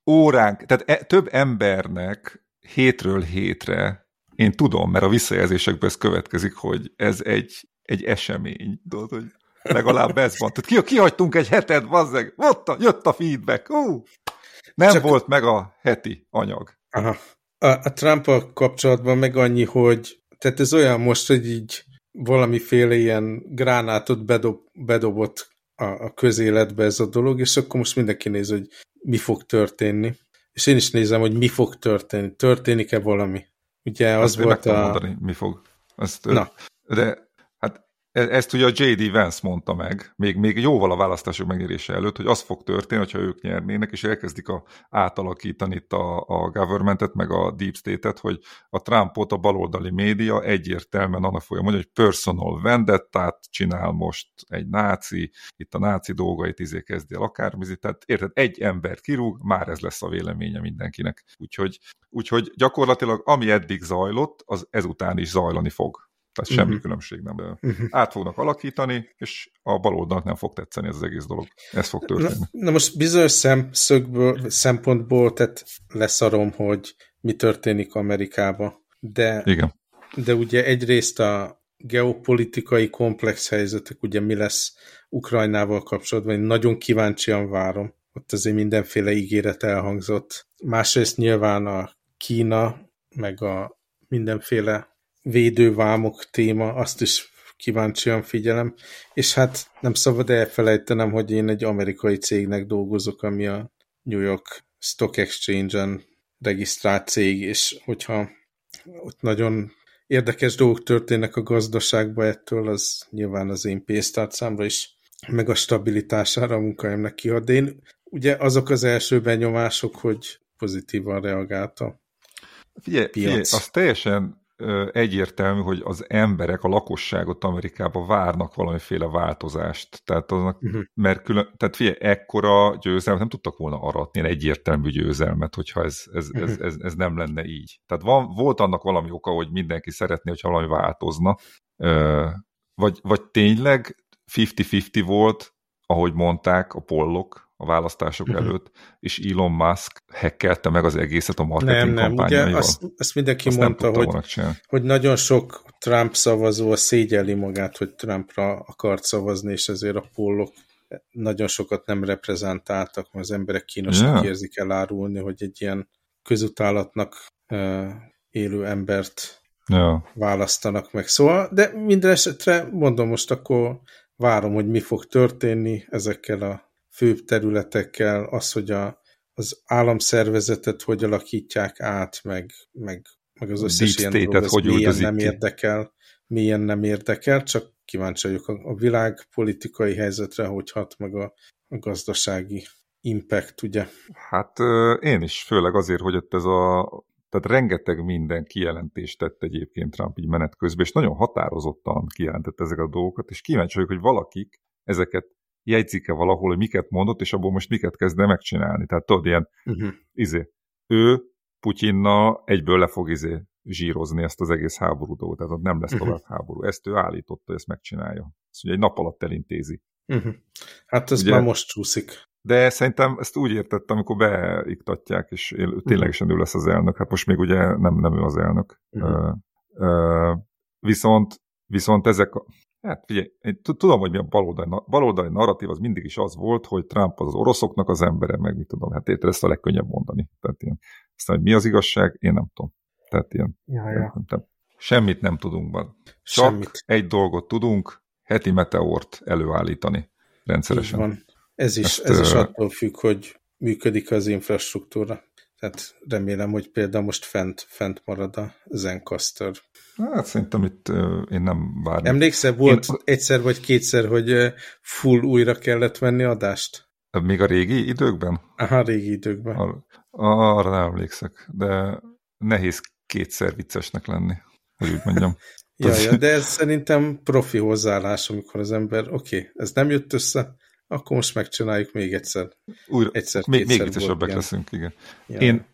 óránk, tehát e, több embernek hétről hétre én tudom, mert a visszajelzésekből ez következik, hogy ez egy, egy esemény, tudod, hogy legalább ez van. Tehát ki, kihagytunk egy hetet, bazzeg, ott a, jött a feedback, ú, nem Csak... volt meg a heti anyag. Aha. A, a trump kapcsolatban meg annyi, hogy tehát ez olyan most, hogy így valamiféle ilyen gránátot bedob, bedobott a, a közéletbe ez a dolog, és akkor most mindenki néz, hogy mi fog történni. És én is nézem, hogy mi fog történni. Történik-e valami? Ugye az Azt volt a... Mondani, mi fog. Azt, Na. De ezt ugye a J.D. Vance mondta meg, még, még jóval a választások megnyerése előtt, hogy az fog történni, hogyha ők nyernének, és elkezdik a, átalakítani itt a, a governmentet, meg a deep state-et, hogy a Trumpot a baloldali média egyértelműen annak fogja mondani, hogy personal vendettát csinál most egy náci, itt a náci dolgait izé kezdi el akármizi, tehát érted, egy embert kirúg, már ez lesz a véleménye mindenkinek. Úgyhogy, úgyhogy gyakorlatilag ami eddig zajlott, az ezután is zajlani fog. Tehát semmi uh-huh. különbség nem. Uh-huh. Át fognak alakítani, és a baloldalnak nem fog tetszeni ez az egész dolog. Ez fog történni. Na, na most bizonyos szemszögből, szempontból tehát leszarom, hogy mi történik Amerikába. De, Igen. de ugye egyrészt a geopolitikai komplex helyzetek, ugye mi lesz Ukrajnával kapcsolatban, én nagyon kíváncsian várom. Ott azért mindenféle ígéret elhangzott. Másrészt nyilván a Kína, meg a mindenféle védővámok téma, azt is kíváncsian figyelem, és hát nem szabad elfelejtenem, hogy én egy amerikai cégnek dolgozok, ami a New York Stock Exchange-en regisztrált cég, és hogyha ott nagyon érdekes dolgok történnek a gazdaságban ettől, az nyilván az én pénztárcámra is meg a stabilitására a munkahelyemnek kiad. De én ugye azok az első benyomások, hogy pozitívan reagálta. Figyelj, figyelj az teljesen egyértelmű, hogy az emberek, a lakosságot Amerikában várnak valamiféle változást. Tehát, aznak, uh mhm. -huh. mert külön, tehát figyelj, ekkora győzelmet nem tudtak volna aratni, ilyen egyértelmű győzelmet, hogyha ez, ez, ez, mhm. ez, ez nem lenne így. Tehát van, volt annak valami oka, hogy mindenki szeretné, hogyha valami változna, vagy, vagy tényleg 50-50 volt, ahogy mondták a pollok, a választások mhm. előtt, és Elon Musk hekkelte meg az egészet a marketing Nem, nem, ugye azt, azt mindenki azt mondta, hogy, hogy nagyon sok Trump szavazó szégyeli magát, hogy Trumpra akart szavazni, és ezért a pollok nagyon sokat nem reprezentáltak, mert az emberek kínosan yeah. érzik elárulni, hogy egy ilyen közutálatnak uh, élő embert yeah. választanak meg. Szóval, de minden esetre mondom most akkor várom, hogy mi fog történni ezekkel a főbb területekkel, az, hogy a, az államszervezetet hogy alakítják át, meg, meg, meg az összes ilyen dolog, hogy milyen nem ki. érdekel, milyen nem érdekel, csak kíváncsi vagyok a, a világ politikai helyzetre, hogy hat meg a, a gazdasági impact, ugye? Hát én is, főleg azért, hogy ott ez a tehát rengeteg minden kijelentést tett egyébként Trump így menet közben, és nagyon határozottan kijelentett ezeket a dolgokat, és kíváncsi vagyok, hogy valakik ezeket jegyzik-e valahol, hogy miket mondott, és abból most miket kezdne megcsinálni. Tehát tudod, ilyen, uh-huh. izé, ő Putyinna egyből le fog izé zsírozni ezt az egész háború dolgot, tehát ott nem lesz uh-huh. tovább háború. Ezt ő állította, hogy ezt megcsinálja. Ezt ugye egy nap alatt elintézi. Uh-huh. Hát ez ugye, már most csúszik. De szerintem ezt úgy értettem, amikor beiktatják, és ténylegesen ő lesz az elnök. Hát most még ugye nem, nem ő az elnök. Uh-huh. Uh, uh, viszont, viszont ezek, Hát figyelj, én tudom, hogy mi a baloldali, baloldali narratív az mindig is az volt, hogy Trump az, az oroszoknak az embere, meg mit tudom, hát érted, ezt a legkönnyebb mondani. Tehát ilyen, aztán, hogy mi az igazság, én nem tudom. Tehát ilyen, ja, ja. Nem, nem, semmit nem tudunk. Csak semmit. egy dolgot tudunk, heti meteort előállítani rendszeresen. Így van. Ez is, Ezt, ez is attól függ, hogy működik az infrastruktúra. Tehát remélem, hogy például most fent, fent marad a Zencaster. Hát szerintem itt uh, én nem várnék. Emlékszel, volt én... egyszer vagy kétszer, hogy full újra kellett venni adást? Még a régi időkben? Aha, régi időkben. Ar arra nem emlékszek, de nehéz kétszer viccesnek lenni, hogy úgy mondjam. <laughs> ja, ja, de ez szerintem profi hozzáállás, amikor az ember, oké, okay, ez nem jött össze, akkor most megcsináljuk még egyszer. Újra, egyszer, még, még viccesebbek leszünk, igen. Ja. Én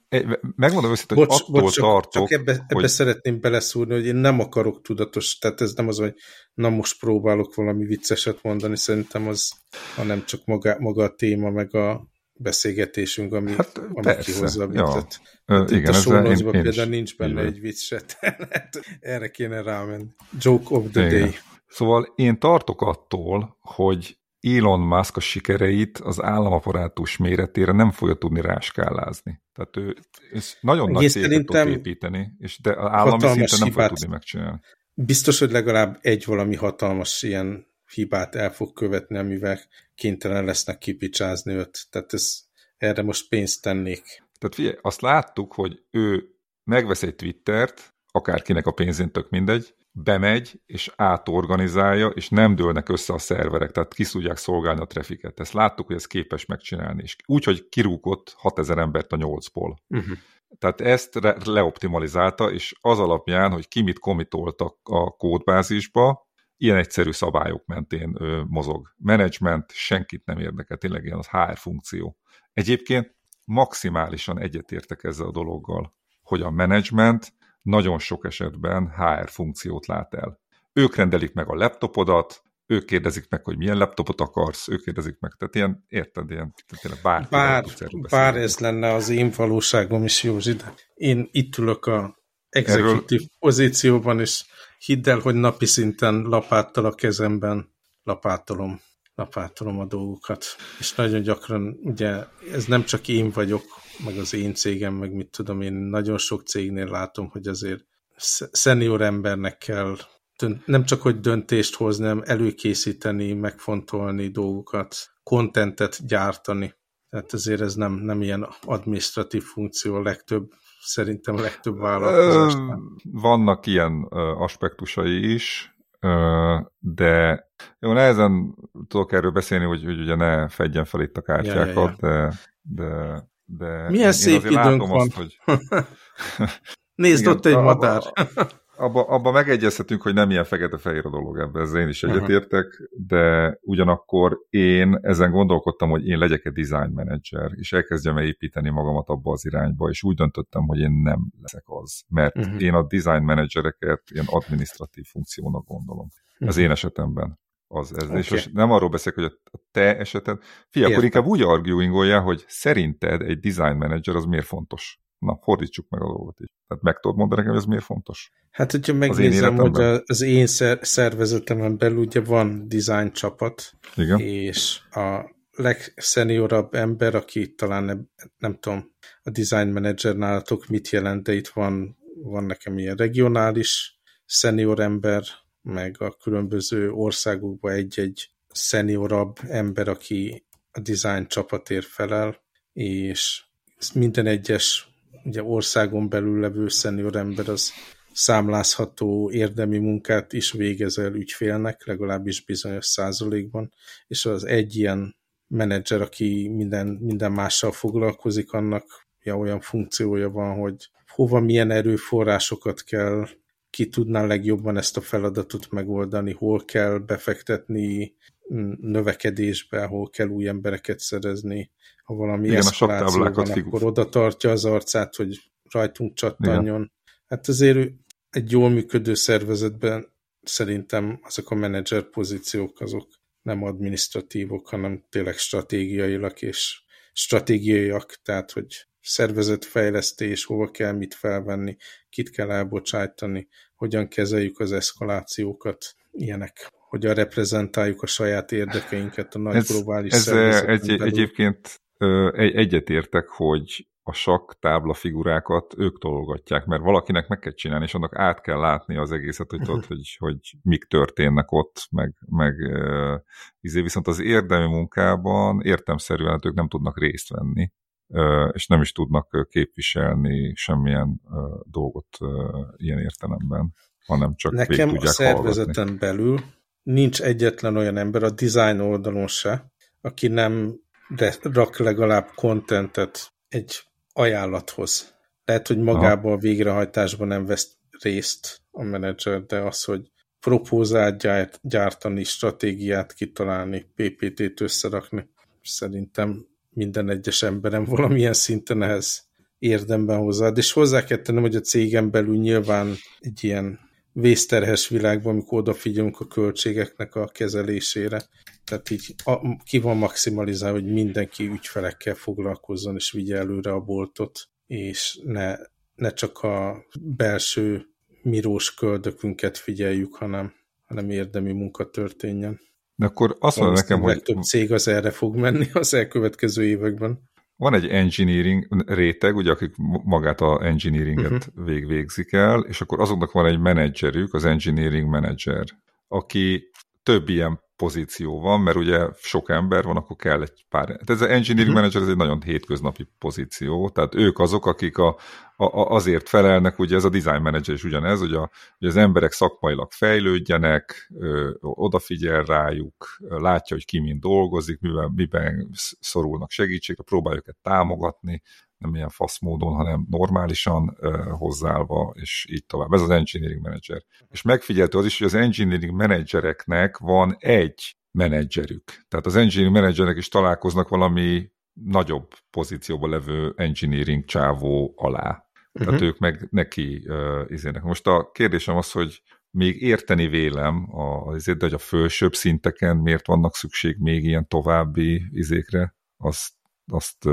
megmondom őszintén, hogy bocs, attól bocs, csak, tartok... Csak ebbe, ebbe hogy... szeretném beleszúrni, hogy én nem akarok tudatos, tehát ez nem az, hogy na most próbálok valami vicceset mondani, szerintem az, hanem csak maga, maga a téma, meg a beszélgetésünk, ami, hát, ami kihozza a viccet. Ja. Hát igen, itt a én például nincs benne egy viccset, <laughs> erre kéne rámenni. Joke of the igen. day. Szóval én tartok attól, hogy Elon Musk a sikereit az államaparátus méretére nem fogja tudni ráskálázni. Tehát ő nagyon nagy céget tud építeni, és de állami szinten nem fog tudni megcsinálni. Biztos, hogy legalább egy valami hatalmas ilyen hibát el fog követni, amivel kénytelen lesznek kipicsázni őt. Tehát ez, erre most pénzt tennék. Tehát figyelj, azt láttuk, hogy ő megvesz egy Twittert, akárkinek a pénzén tök mindegy, bemegy, és átorganizálja, és nem dőlnek össze a szerverek, tehát ki tudják szolgálni a trafiket. Ezt láttuk, hogy ez képes megcsinálni, és úgy, hogy kirúgott 6000 embert a 8-ból. Uh -huh. Tehát ezt leoptimalizálta, és az alapján, hogy ki mit komitoltak a kódbázisba, ilyen egyszerű szabályok mentén ö, mozog. Management senkit nem érdekel, tényleg ilyen az HR funkció. Egyébként maximálisan egyetértek ezzel a dologgal, hogy a management nagyon sok esetben HR funkciót lát el. Ők rendelik meg a laptopodat, ők kérdezik meg, hogy milyen laptopot akarsz, ők kérdezik meg, tehát ilyen, érted, ilyen, tényleg bár, bár, bár ez lenne az én valóságom is, Józsi, de én itt ülök a exekutív Erről... pozícióban, és hidd el, hogy napi szinten lapáttal a kezemben lapátolom, lapátolom a dolgokat. És nagyon gyakran, ugye, ez nem csak én vagyok, meg az én cégem, meg mit tudom, én nagyon sok cégnél látom, hogy azért szenior embernek kell nem csak, hogy döntést hozni, hanem előkészíteni, megfontolni dolgokat, kontentet gyártani. Tehát ezért ez nem, nem ilyen administratív funkció a legtöbb, szerintem a legtöbb vállalkozásnál. Vannak ilyen aspektusai is, de jó, nehezen tudok erről beszélni, hogy, hogy ugye ne fedjen fel itt a kártyákat, ja, ja, ja. de, de, de Milyen én, szép én időnk van. Azt, hogy... <laughs> Nézd, Igen, ott egy madár. Abba, abba megegyezhetünk, hogy nem ilyen fekete-fehér a dolog ebben, ezzel én is egyetértek, de ugyanakkor én ezen gondolkodtam, hogy én legyek egy design manager, és elkezdjem építeni magamat abba az irányba, és úgy döntöttem, hogy én nem leszek az, mert uh-huh. én a design managereket ilyen administratív funkciónak gondolom. Uh-huh. Az én esetemben az ez. Okay. És most nem arról beszélek, hogy a te eseted. Fia, akkor inkább úgy arguingolja, hogy szerinted egy design manager az miért fontos? Na, fordítsuk meg a dolgot is. Tehát meg tudod mondani nekem, ez miért fontos? Hát, hogyha megnézem, hogy az én szervezetemen belül ugye van design csapat, Igen. és a legszeniorabb ember, aki talán nem, nem tudom, a design manager nálatok mit jelent, de itt van, van nekem ilyen regionális szenior ember, meg a különböző országokban egy-egy szeniorabb ember, aki a design csapatért felel, és minden egyes ugye országon belül levő szenior ember az számlázható érdemi munkát is végez el ügyfélnek, legalábbis bizonyos százalékban, és az egy ilyen menedzser, aki minden, minden mással foglalkozik, annak ja, olyan funkciója van, hogy hova milyen erőforrásokat kell, ki tudná legjobban ezt a feladatot megoldani, hol kell befektetni növekedésbe, hol kell új embereket szerezni, ha valami Igen, eszkaláció van, akkor oda tartja az arcát, hogy rajtunk csattanjon. Igen. Hát azért egy jól működő szervezetben szerintem azok a menedzser pozíciók azok nem administratívok, hanem tényleg stratégiailag és stratégiaiak, tehát hogy szervezetfejlesztés, hova kell mit felvenni, kit kell elbocsájtani, hogyan kezeljük az eszkalációkat, ilyenek, hogyan reprezentáljuk a saját érdekeinket a nagy ez, globális ez egy, Egyébként egy, egyetértek, hogy a sakk tábla figurákat ők tologatják, mert valakinek meg kell csinálni, és annak át kell látni az egészet, hogy tudod, <laughs> hogy, hogy mik történnek ott, meg, meg izé, viszont az érdemi munkában értemszerűen hát ők nem tudnak részt venni, és nem is tudnak képviselni semmilyen dolgot ilyen értelemben, hanem csak Nekem a szervezeten hallgatni. belül nincs egyetlen olyan ember a design oldalon se, aki nem rak legalább kontentet egy ajánlathoz. Lehet, hogy magából a végrehajtásban nem vesz részt a menedzser, de az, hogy propózát gyárt, gyártani, stratégiát kitalálni, PPT-t összerakni, szerintem minden egyes emberem <laughs> valamilyen szinten ehhez érdemben hozzá. És hozzá kell tennem, hogy a cégen belül nyilván egy ilyen vészterhes világban, amikor odafigyelünk a költségeknek a kezelésére, tehát így a, ki van maximalizálva, hogy mindenki ügyfelekkel foglalkozzon, és vigye előre a boltot, és ne, ne csak a belső mirós köldökünket figyeljük, hanem, hanem érdemi munka történjen. De akkor azt mondja nekem, hogy... több cég az erre fog menni az elkövetkező években. Van egy engineering réteg, ugye, akik magát a engineeringet uh-huh. végvégzik el, és akkor azoknak van egy menedzserük, az engineering manager, aki több ilyen pozíció van, mert ugye sok ember van, akkor kell egy pár. Tehát ez az engineering uh-huh. manager ez egy nagyon hétköznapi pozíció, tehát ők azok, akik a, a, azért felelnek, ugye ez a design manager is ugyanez, hogy, a, hogy az emberek szakmailag fejlődjenek, ö, odafigyel rájuk, látja, hogy ki mind dolgozik, miben, miben szorulnak segítségre, próbálja őket támogatni, nem ilyen fasz módon, hanem normálisan uh, hozzáállva, és így tovább. Ez az engineering manager. És megfigyeltő az is, hogy az engineering managereknek van egy menedzserük. Tehát az engineering managerek is találkoznak valami nagyobb pozícióban levő engineering csávó alá. Tehát uh-huh. ők meg neki uh, izének. Most a kérdésem az, hogy még érteni vélem, azért, de hogy a fölsőbb szinteken miért vannak szükség még ilyen további izékre, azt, azt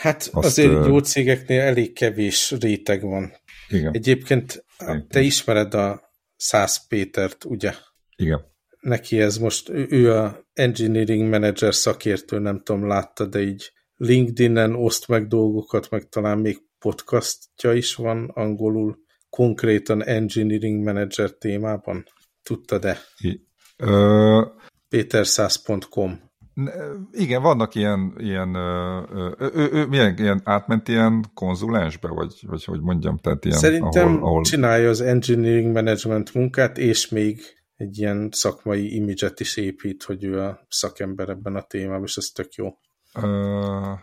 Hát azt, azért jó cégeknél elég kevés réteg van. Igen. Egyébként Szerintem. te ismered a Szász Pétert, ugye? Igen. Neki ez most, ő a engineering manager szakértő, nem tudom, látta, de így LinkedIn-en oszt meg dolgokat, meg talán még podcastja is van angolul, konkrétan engineering manager témában. Tudtad-e? Ö... Peterszász.com igen, vannak ilyen, ilyen ő, ő, ő, milyen, ilyen átment ilyen konzulensbe, vagy, vagy hogy mondjam, tehát ilyen, Szerintem ahol, ahol... csinálja az engineering management munkát, és még egy ilyen szakmai imidzset is épít, hogy ő a szakember ebben a témában, és ez tök jó. Uh,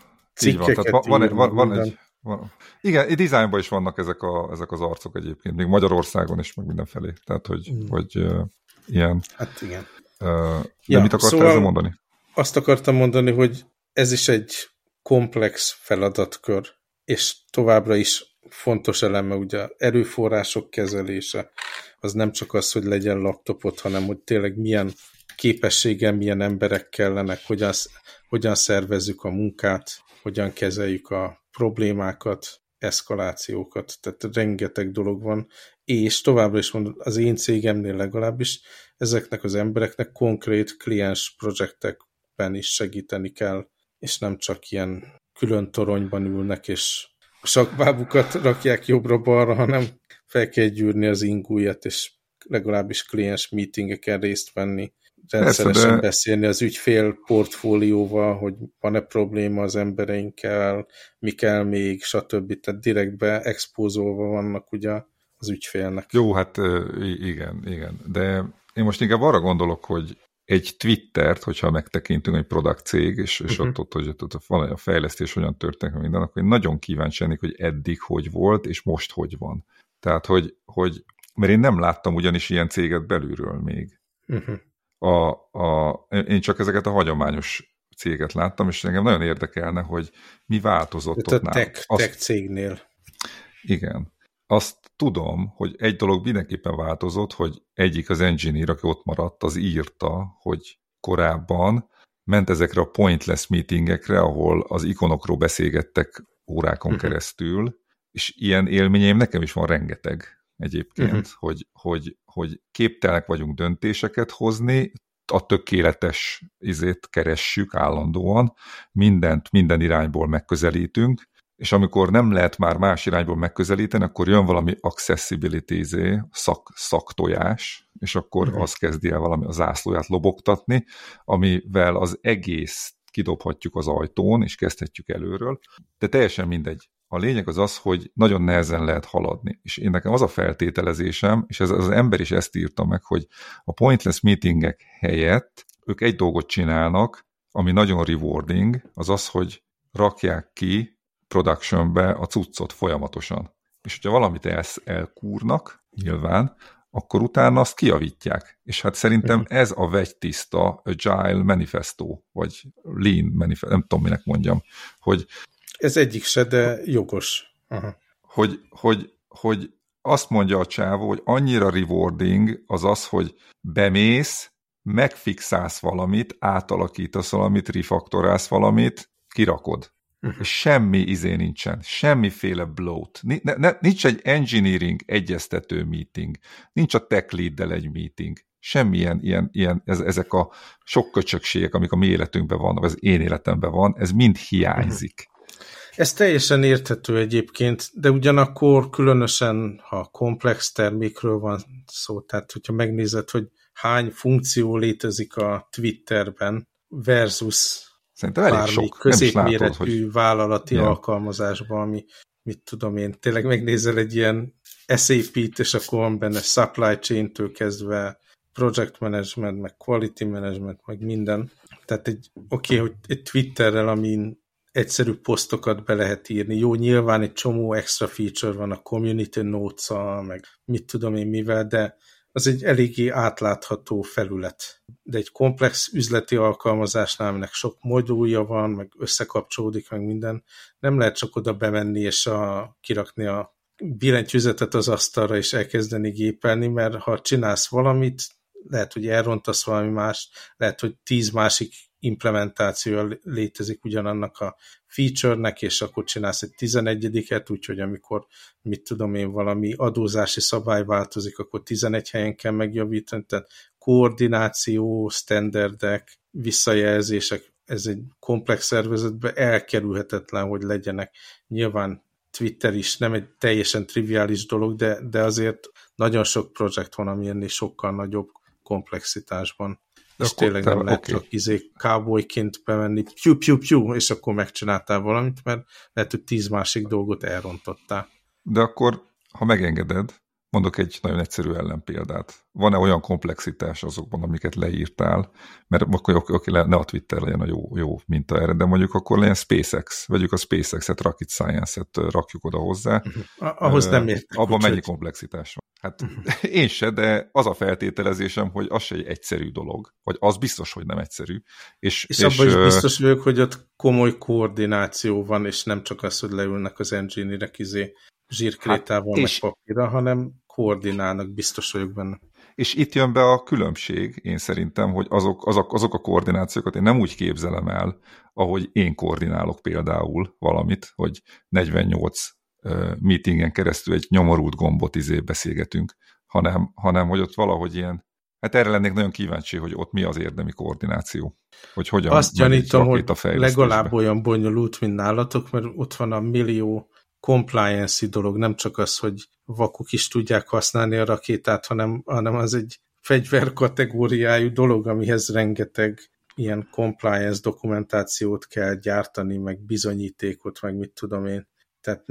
így van, tehát van, egy, van, van egy, van, igen, dizájnban is vannak ezek, a, ezek az arcok egyébként, még Magyarországon is, meg mindenfelé. Tehát, hogy, mm. hogy uh, ilyen. Hát igen. Uh, de ja, mit akartál szóval ezzel mondani? Azt akartam mondani, hogy ez is egy komplex feladatkör, és továbbra is fontos eleme ugye erőforrások kezelése, az nem csak az, hogy legyen laptopot, hanem hogy tényleg milyen képességgel, milyen emberek kellenek, hogyan, hogyan szervezzük a munkát, hogyan kezeljük a problémákat, eszkalációkat, tehát rengeteg dolog van, és továbbra is mondom, az én cégemnél legalábbis ezeknek az embereknek konkrét kliens projektekben is segíteni kell, és nem csak ilyen külön toronyban ülnek, és a sakbábukat rakják jobbra-balra, hanem fel kell gyűrni az ingújat, és legalábbis kliens meetingeken részt venni, rendszeresen Persze, de... beszélni az ügyfél portfólióval, hogy van-e probléma az embereinkkel, mi kell még, stb. Tehát direktbe expózolva vannak ugye az ügyfélnek. Jó, hát igen, igen. De én most inkább arra gondolok, hogy egy Twittert, hogyha megtekintünk egy product cég, és, és uh mhm. -huh. ott, hogy ott, ott van a fejlesztés, hogyan történik minden, akkor én nagyon kíváncsi lennék, hogy eddig hogy volt, és most hogy van. Tehát, hogy, hogy mert én nem láttam ugyanis ilyen céget belülről még. Uh mhm. -huh. a, a, én csak ezeket a hagyományos céget láttam, és engem nagyon érdekelne, hogy mi változott ott a tech, Azt, tech cégnél. Igen azt tudom, hogy egy dolog mindenképpen változott, hogy egyik az engineer, aki ott maradt, az írta, hogy korábban ment ezekre a pointless meetingekre, ahol az ikonokról beszélgettek órákon uh mhm. -huh. keresztül, és ilyen élményeim nekem is van rengeteg egyébként, uh mhm. -huh. hogy, hogy, hogy képtelnek vagyunk döntéseket hozni, a tökéletes izét keressük állandóan, mindent minden irányból megközelítünk, és amikor nem lehet már más irányból megközelíteni, akkor jön valami accessibility szak, szaktojás, és akkor mhm. az kezdi el valami a zászlóját lobogtatni, amivel az egész kidobhatjuk az ajtón, és kezdhetjük előről, de teljesen mindegy. A lényeg az az, hogy nagyon nehezen lehet haladni. És én nekem az a feltételezésem, és ez, az ember is ezt írta meg, hogy a pointless meetingek helyett ők egy dolgot csinálnak, ami nagyon rewarding, az az, hogy rakják ki productionbe a cuccot folyamatosan. És hogyha valamit elsz, elkúrnak, nyilván, akkor utána azt kiavítják. És hát szerintem mhm. ez a vegytiszta Agile Manifesto, vagy Lean Manifesto, nem tudom, minek mondjam, hogy... Ez egyik se, de jogos. Aha. Hogy, hogy, hogy azt mondja a csávó, hogy annyira rewarding az az, hogy bemész, megfixálsz valamit, átalakítasz valamit, refaktorálsz valamit, kirakod. Uh-huh. Semmi izé nincsen, semmiféle bloat. Nincs egy engineering egyeztető meeting, nincs a tech lead egy meeting, semmilyen ilyen, ilyen ez, ezek a sok köcsökségek, amik a mi életünkben vannak, az én életemben van, ez mind hiányzik. Uh-huh. Ez teljesen érthető egyébként, de ugyanakkor különösen, ha komplex termékről van szó, tehát hogyha megnézed, hogy hány funkció létezik a Twitterben versus Szerintem elég bármi sok. középméretű hogy... vállalati yeah. alkalmazásban, ami mit tudom én, tényleg megnézel egy ilyen SAP-t, és akkor van benne supply chain-től kezdve project management, meg quality management, meg minden. Tehát egy, oké, okay, hogy egy Twitterrel, amin egyszerű posztokat be lehet írni. Jó, nyilván egy csomó extra feature van a community notes meg mit tudom én mivel, de az egy eléggé átlátható felület. De egy komplex üzleti alkalmazásnál, aminek sok modulja van, meg összekapcsolódik, meg minden, nem lehet csak oda bemenni és a, kirakni a billentyűzetet az asztalra és elkezdeni gépelni, mert ha csinálsz valamit, lehet, hogy elrontasz valami más, lehet, hogy tíz másik implementáció létezik ugyanannak a feature-nek, és akkor csinálsz egy 11-et, úgyhogy amikor, mit tudom én, valami adózási szabály változik, akkor 11 helyen kell megjavítani, tehát koordináció, standardek, visszajelzések, ez egy komplex szervezetben elkerülhetetlen, hogy legyenek. Nyilván Twitter is nem egy teljesen triviális dolog, de, de azért nagyon sok projekt van, ami ennél sokkal nagyobb komplexitásban. De és tényleg nem lehet okay. csak izé cowboyként bemenni, piu, piu, piu, és akkor megcsináltál valamit, mert lehet, hogy tíz másik dolgot elrontottál. De akkor, ha megengeded, Mondok egy nagyon egyszerű ellenpéldát. Van-e olyan komplexitás azokban, amiket leírtál, mert akkor oké, ne a Twitter legyen a jó, jó minta erre, de mondjuk akkor legyen SpaceX, vegyük a SpaceX-et, Rocket Science-et rakjuk oda hozzá. Ahhoz nem értek. Abban mennyi komplexitás van? Hát én se, de az a feltételezésem, hogy az se egy egyszerű dolog, vagy az biztos, hogy nem egyszerű. És, és, és abban is biztos vagyok, hogy ott komoly koordináció van, és nem csak az, hogy leülnek az engineerek izé zsírkrétával, hát, meg papírra, hanem koordinálnak, biztos vagyok benne. És itt jön be a különbség, én szerintem, hogy azok, azok, azok a koordinációkat én nem úgy képzelem el, ahogy én koordinálok például valamit, hogy 48 uh, meetingen keresztül egy nyomorult gombot izé beszélgetünk, hanem, hanem hogy ott valahogy ilyen, hát erre lennék nagyon kíváncsi, hogy ott mi az érdemi koordináció. Hogy hogyan Azt gyanítom, hogy legalább olyan bonyolult, mint nálatok, mert ott van a millió compliance dolog, nem csak az, hogy vakuk is tudják használni a rakétát, hanem, hanem az egy fegyver kategóriájú dolog, amihez rengeteg ilyen compliance dokumentációt kell gyártani, meg bizonyítékot, meg mit tudom én. Tehát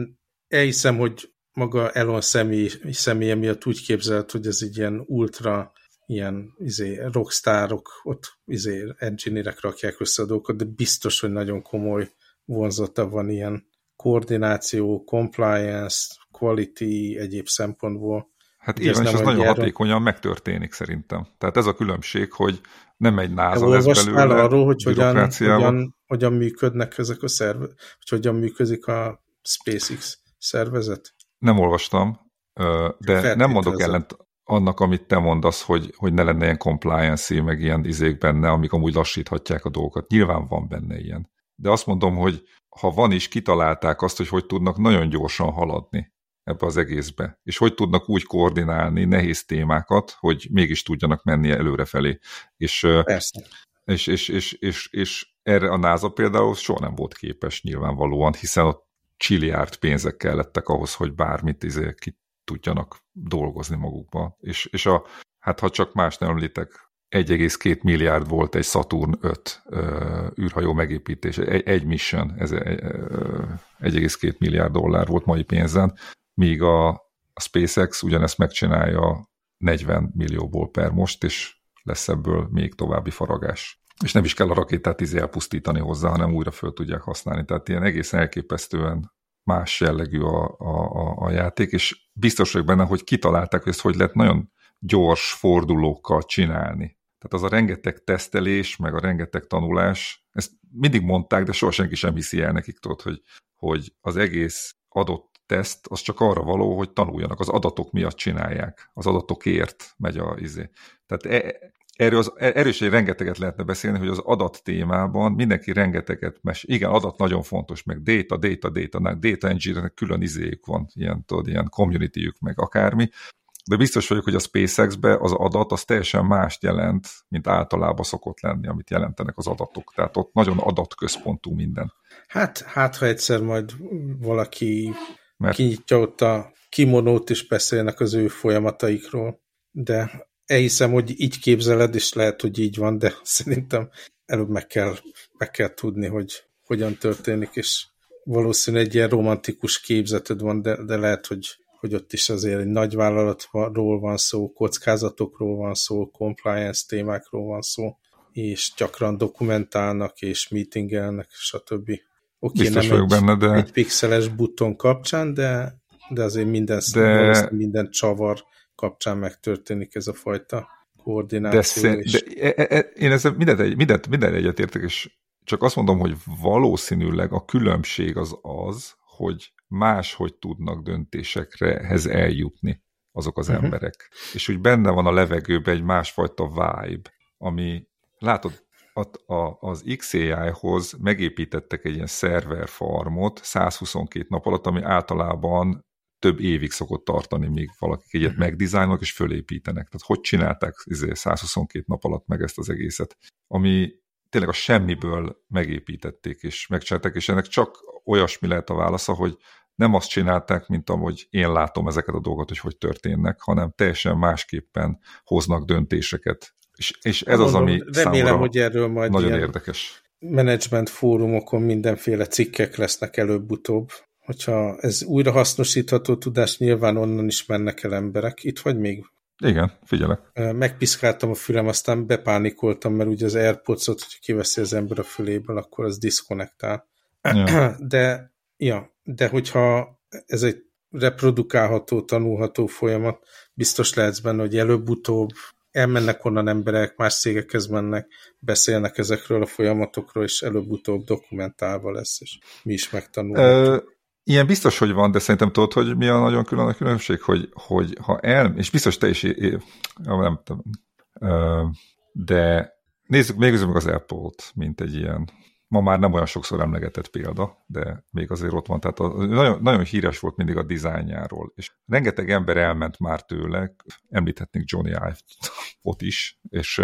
elhiszem, hogy maga Elon személy, személye miatt úgy képzelt, hogy ez egy ilyen ultra, ilyen izé, rockstárok, ott izé, engineerek rakják össze a dolgokat, de biztos, hogy nagyon komoly vonzata van ilyen koordináció, compliance, quality, egyéb szempontból. Hát igen, és ez nagyon erről... hatékonyan megtörténik szerintem. Tehát ez a különbség, hogy nem egy náza lesz belőle arról, hogy hogyan, hogyan, hogyan működnek ezek a szervezet, hogy hogyan működik a SpaceX szervezet? Nem olvastam, de nem mondok ellent annak, amit te mondasz, hogy, hogy ne lenne ilyen compliance meg ilyen izék benne, amik amúgy lassíthatják a dolgokat. Nyilván van benne ilyen. De azt mondom, hogy ha van is, kitalálták azt, hogy hogy tudnak nagyon gyorsan haladni ebbe az egészbe, és hogy tudnak úgy koordinálni nehéz témákat, hogy mégis tudjanak menni előrefelé. És, Persze. És, és, és, és, és erre a NASA például soha nem volt képes nyilvánvalóan, hiszen ott csiliárd pénzek kellettek ahhoz, hogy bármit izé, ki tudjanak dolgozni magukba. És, és a, hát ha csak más nem említek, 1,2 milliárd volt egy Saturn 5 uh, űrhajó megépítés, egy, egy mission, ez 1,2 milliárd dollár volt mai pénzen, míg a, SpaceX ugyanezt megcsinálja 40 millióból per most, és lesz ebből még további faragás. És nem is kell a rakétát izé elpusztítani hozzá, hanem újra föl tudják használni. Tehát ilyen egészen elképesztően más jellegű a, a, a, játék, és biztos vagyok benne, hogy kitalálták, ezt hogy lehet nagyon gyors fordulókkal csinálni. Tehát az a rengeteg tesztelés, meg a rengeteg tanulás, ezt mindig mondták, de soha senki sem hiszi el nekik, tudod, hogy, hogy az egész adott teszt az csak arra való, hogy tanuljanak, az adatok miatt csinálják, az adatokért megy a izé. Tehát e, erről, az, erről is rengeteget lehetne beszélni, hogy az adat témában mindenki rengeteget mes. Igen, adat nagyon fontos, meg data, data, data, data engineernek külön izéjük van, ilyen, tudod, ilyen communityjük, meg akármi, de biztos vagyok, hogy a SpaceX-be az adat az teljesen mást jelent, mint általában szokott lenni, amit jelentenek az adatok. Tehát ott nagyon adatközpontú minden. Hát, hát ha egyszer majd valaki Mert... kinyitja ott a kimonót, és beszélnek az ő folyamataikról, de elhiszem, hogy így képzeled, és lehet, hogy így van, de <laughs> szerintem előbb meg kell, meg kell tudni, hogy hogyan történik, és valószínűleg egy ilyen romantikus képzeted van, de, de lehet, hogy hogy ott is azért egy nagy vállalatról van szó, kockázatokról van szó, compliance témákról van szó, és gyakran dokumentálnak, és meetingelnek, stb. Oké, okay, nem egy, benne, de... egy pixeles buton kapcsán, de, de azért minden, de... minden csavar kapcsán megtörténik ez a fajta koordináció. De, és... de e, e, e, én ezzel mindent, mindent, minden egyetértek, és csak azt mondom, hogy valószínűleg a különbség az az, hogy máshogy tudnak döntésekrehez eljutni azok az uh mhm. -huh. emberek. És úgy benne van a levegőben egy másfajta vibe, ami, látod, a, a, az XAI-hoz megépítettek egy ilyen szerverfarmot 122 nap alatt, ami általában több évig szokott tartani, míg valakik egyet uh mhm. -huh. megdizájnolnak és fölépítenek. Tehát hogy csinálták 122 izé, nap alatt meg ezt az egészet? Ami tényleg a semmiből megépítették és megcsinálták, és ennek csak olyasmi lehet a válasza, hogy nem azt csinálták, mint ahogy én látom ezeket a dolgokat, hogy hogy történnek, hanem teljesen másképpen hoznak döntéseket. És, és ez Mondom, az, ami remélem, hogy erről majd nagyon érdekes. Management fórumokon mindenféle cikkek lesznek előbb-utóbb, hogyha ez újra hasznosítható tudás, nyilván onnan is mennek el emberek. Itt vagy még? Igen, figyelek. Megpiszkáltam a fülem, aztán bepánikoltam, mert ugye az Airpods-ot, hogyha kiveszi az ember a füléből, akkor az diszkonektál. Ja. <clears throat> De, ja, de hogyha ez egy reprodukálható, tanulható folyamat, biztos lehetsz benne, hogy előbb-utóbb elmennek onnan emberek, más cégekhez mennek, beszélnek ezekről a folyamatokról, és előbb-utóbb dokumentálva lesz, és mi is megtanulunk. Ilyen biztos, hogy van, de szerintem tudod, hogy mi a nagyon külön a különbség, hogy, hogy ha el, és biztos te is, nem tudom, de nézzük, még meg az Apple-t, mint egy ilyen, ma már nem olyan sokszor emlegetett példa, de még azért ott van, tehát a, nagyon, nagyon híres volt mindig a dizájnjáról, és rengeteg ember elment már tőle, említhetnénk Johnny Ive-ot <laughs> is, és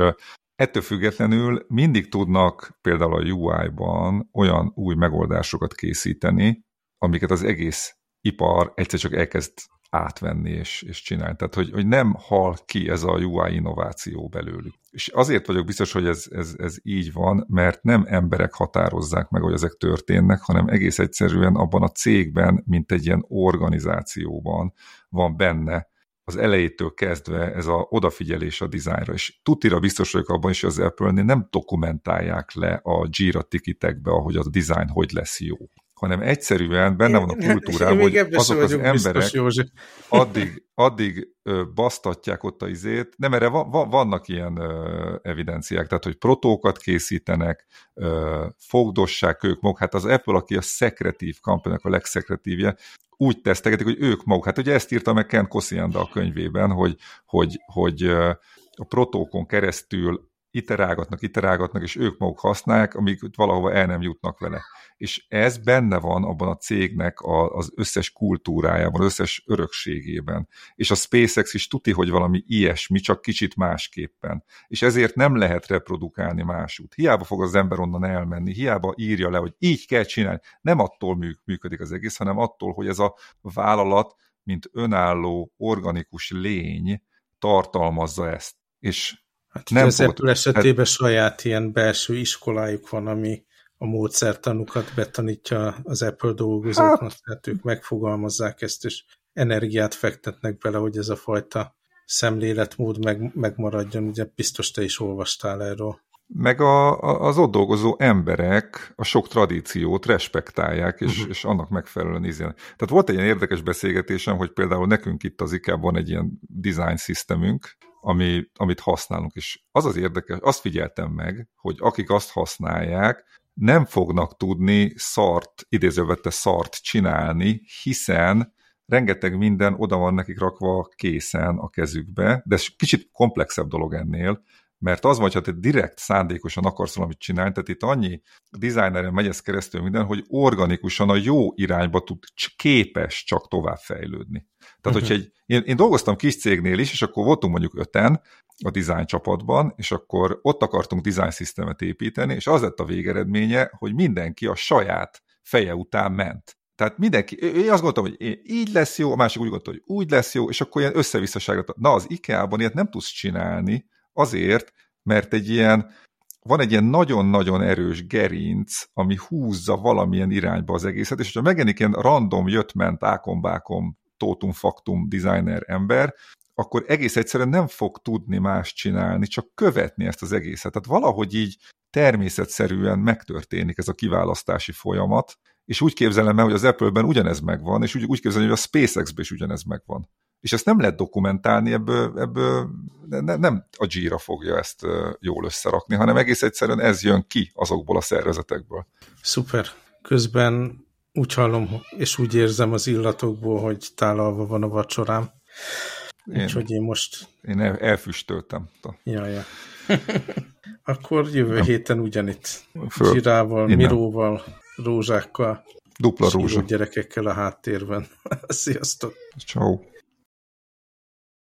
ettől függetlenül mindig tudnak például a UI-ban olyan új megoldásokat készíteni, amiket az egész ipar egyszer csak elkezd átvenni és, és csinálni. Tehát, hogy, hogy nem hal ki ez a UI innováció belőlük. És azért vagyok biztos, hogy ez, ez, ez így van, mert nem emberek határozzák meg, hogy ezek történnek, hanem egész egyszerűen abban a cégben, mint egy ilyen organizációban van benne az elejétől kezdve ez a odafigyelés a dizájnra, és tutira biztos vagyok abban is, hogy az Apple-nél nem dokumentálják le a Jira tikitekbe, ahogy a dizájn hogy lesz jó hanem egyszerűen benne van a kultúrában, hogy azok az emberek biztos, addig, addig basztatják ott a izét, nem erre va, va, vannak ilyen ö, evidenciák, tehát hogy protókat készítenek, ö, fogdossák ők maguk, hát az Apple, aki a szekretív kampánynak a legszekretívje, úgy tesztegetik, hogy ők maguk, hát ugye ezt írta meg Ken Kosianda a könyvében, hogy, hogy, hogy a protókon keresztül iterálgatnak, iterálgatnak, és ők maguk használják, amíg valahova el nem jutnak vele. És ez benne van abban a cégnek a, az összes kultúrájában, az összes örökségében. És a SpaceX is tuti, hogy valami ilyesmi, csak kicsit másképpen. És ezért nem lehet reprodukálni másút. Hiába fog az ember onnan elmenni, hiába írja le, hogy így kell csinálni. Nem attól működik az egész, hanem attól, hogy ez a vállalat, mint önálló, organikus lény tartalmazza ezt. És Hát nem az Apple esetében hát... saját ilyen belső iskolájuk van, ami a módszertanukat betanítja az Apple dolgozóknak, hát... tehát ők megfogalmazzák ezt, és energiát fektetnek bele, hogy ez a fajta szemléletmód meg, megmaradjon, ugye biztos te is olvastál erről. Meg a, az ott dolgozó emberek a sok tradíciót respektálják, és, uh-huh. és annak megfelelően izén. Tehát volt egy ilyen érdekes beszélgetésem, hogy például nekünk itt az IKEA-ban egy ilyen design systemünk, ami, amit használunk. És az az érdekes, azt figyeltem meg, hogy akik azt használják, nem fognak tudni szart, idézővette szart csinálni, hiszen rengeteg minden oda van nekik rakva készen a kezükbe, de ez kicsit komplexebb dolog ennél, mert az vagy, ha te direkt szándékosan akarsz valamit csinálni, tehát itt annyi designeren megy ez keresztül minden, hogy organikusan a jó irányba tud képes csak tovább fejlődni. Tehát, uh-huh. hogyha egy, én, én dolgoztam kis cégnél is, és akkor voltunk mondjuk öten a design csapatban, és akkor ott akartunk design systemet építeni, és az lett a végeredménye, hogy mindenki a saját feje után ment. Tehát mindenki, én azt gondoltam, hogy így lesz jó, a másik úgy gondolta, hogy úgy lesz jó, és akkor ilyen összevisszaságot. Na, az IKEA-ban ilyet nem tudsz csinálni, azért, mert egy ilyen, van egy ilyen nagyon-nagyon erős gerinc, ami húzza valamilyen irányba az egészet, és hogyha megjelenik ilyen random jött-ment ákom-bákom tótum faktum designer ember, akkor egész egyszerűen nem fog tudni más csinálni, csak követni ezt az egészet. Tehát valahogy így természetszerűen megtörténik ez a kiválasztási folyamat, és úgy képzelem el, hogy az Apple-ben ugyanez megvan, és úgy, úgy képzelem, hogy a SpaceX-ben is ugyanez megvan. És ezt nem lehet dokumentálni, ebből, ebből ne, nem a Jira fogja ezt jól összerakni, hanem egész egyszerűen ez jön ki azokból a szervezetekből. Szuper. Közben úgy hallom, és úgy érzem az illatokból, hogy tálalva van a vacsorám. Én, Úgyhogy én most... Én el, elfüstöltem. Ja, ja. <laughs> Akkor jövő Nem. héten ugyanitt. Föl. Zsirával, Innen. miróval, rózsákkal. Dupla rózsa. gyerekekkel a háttérben. <laughs> Sziasztok! Ciao.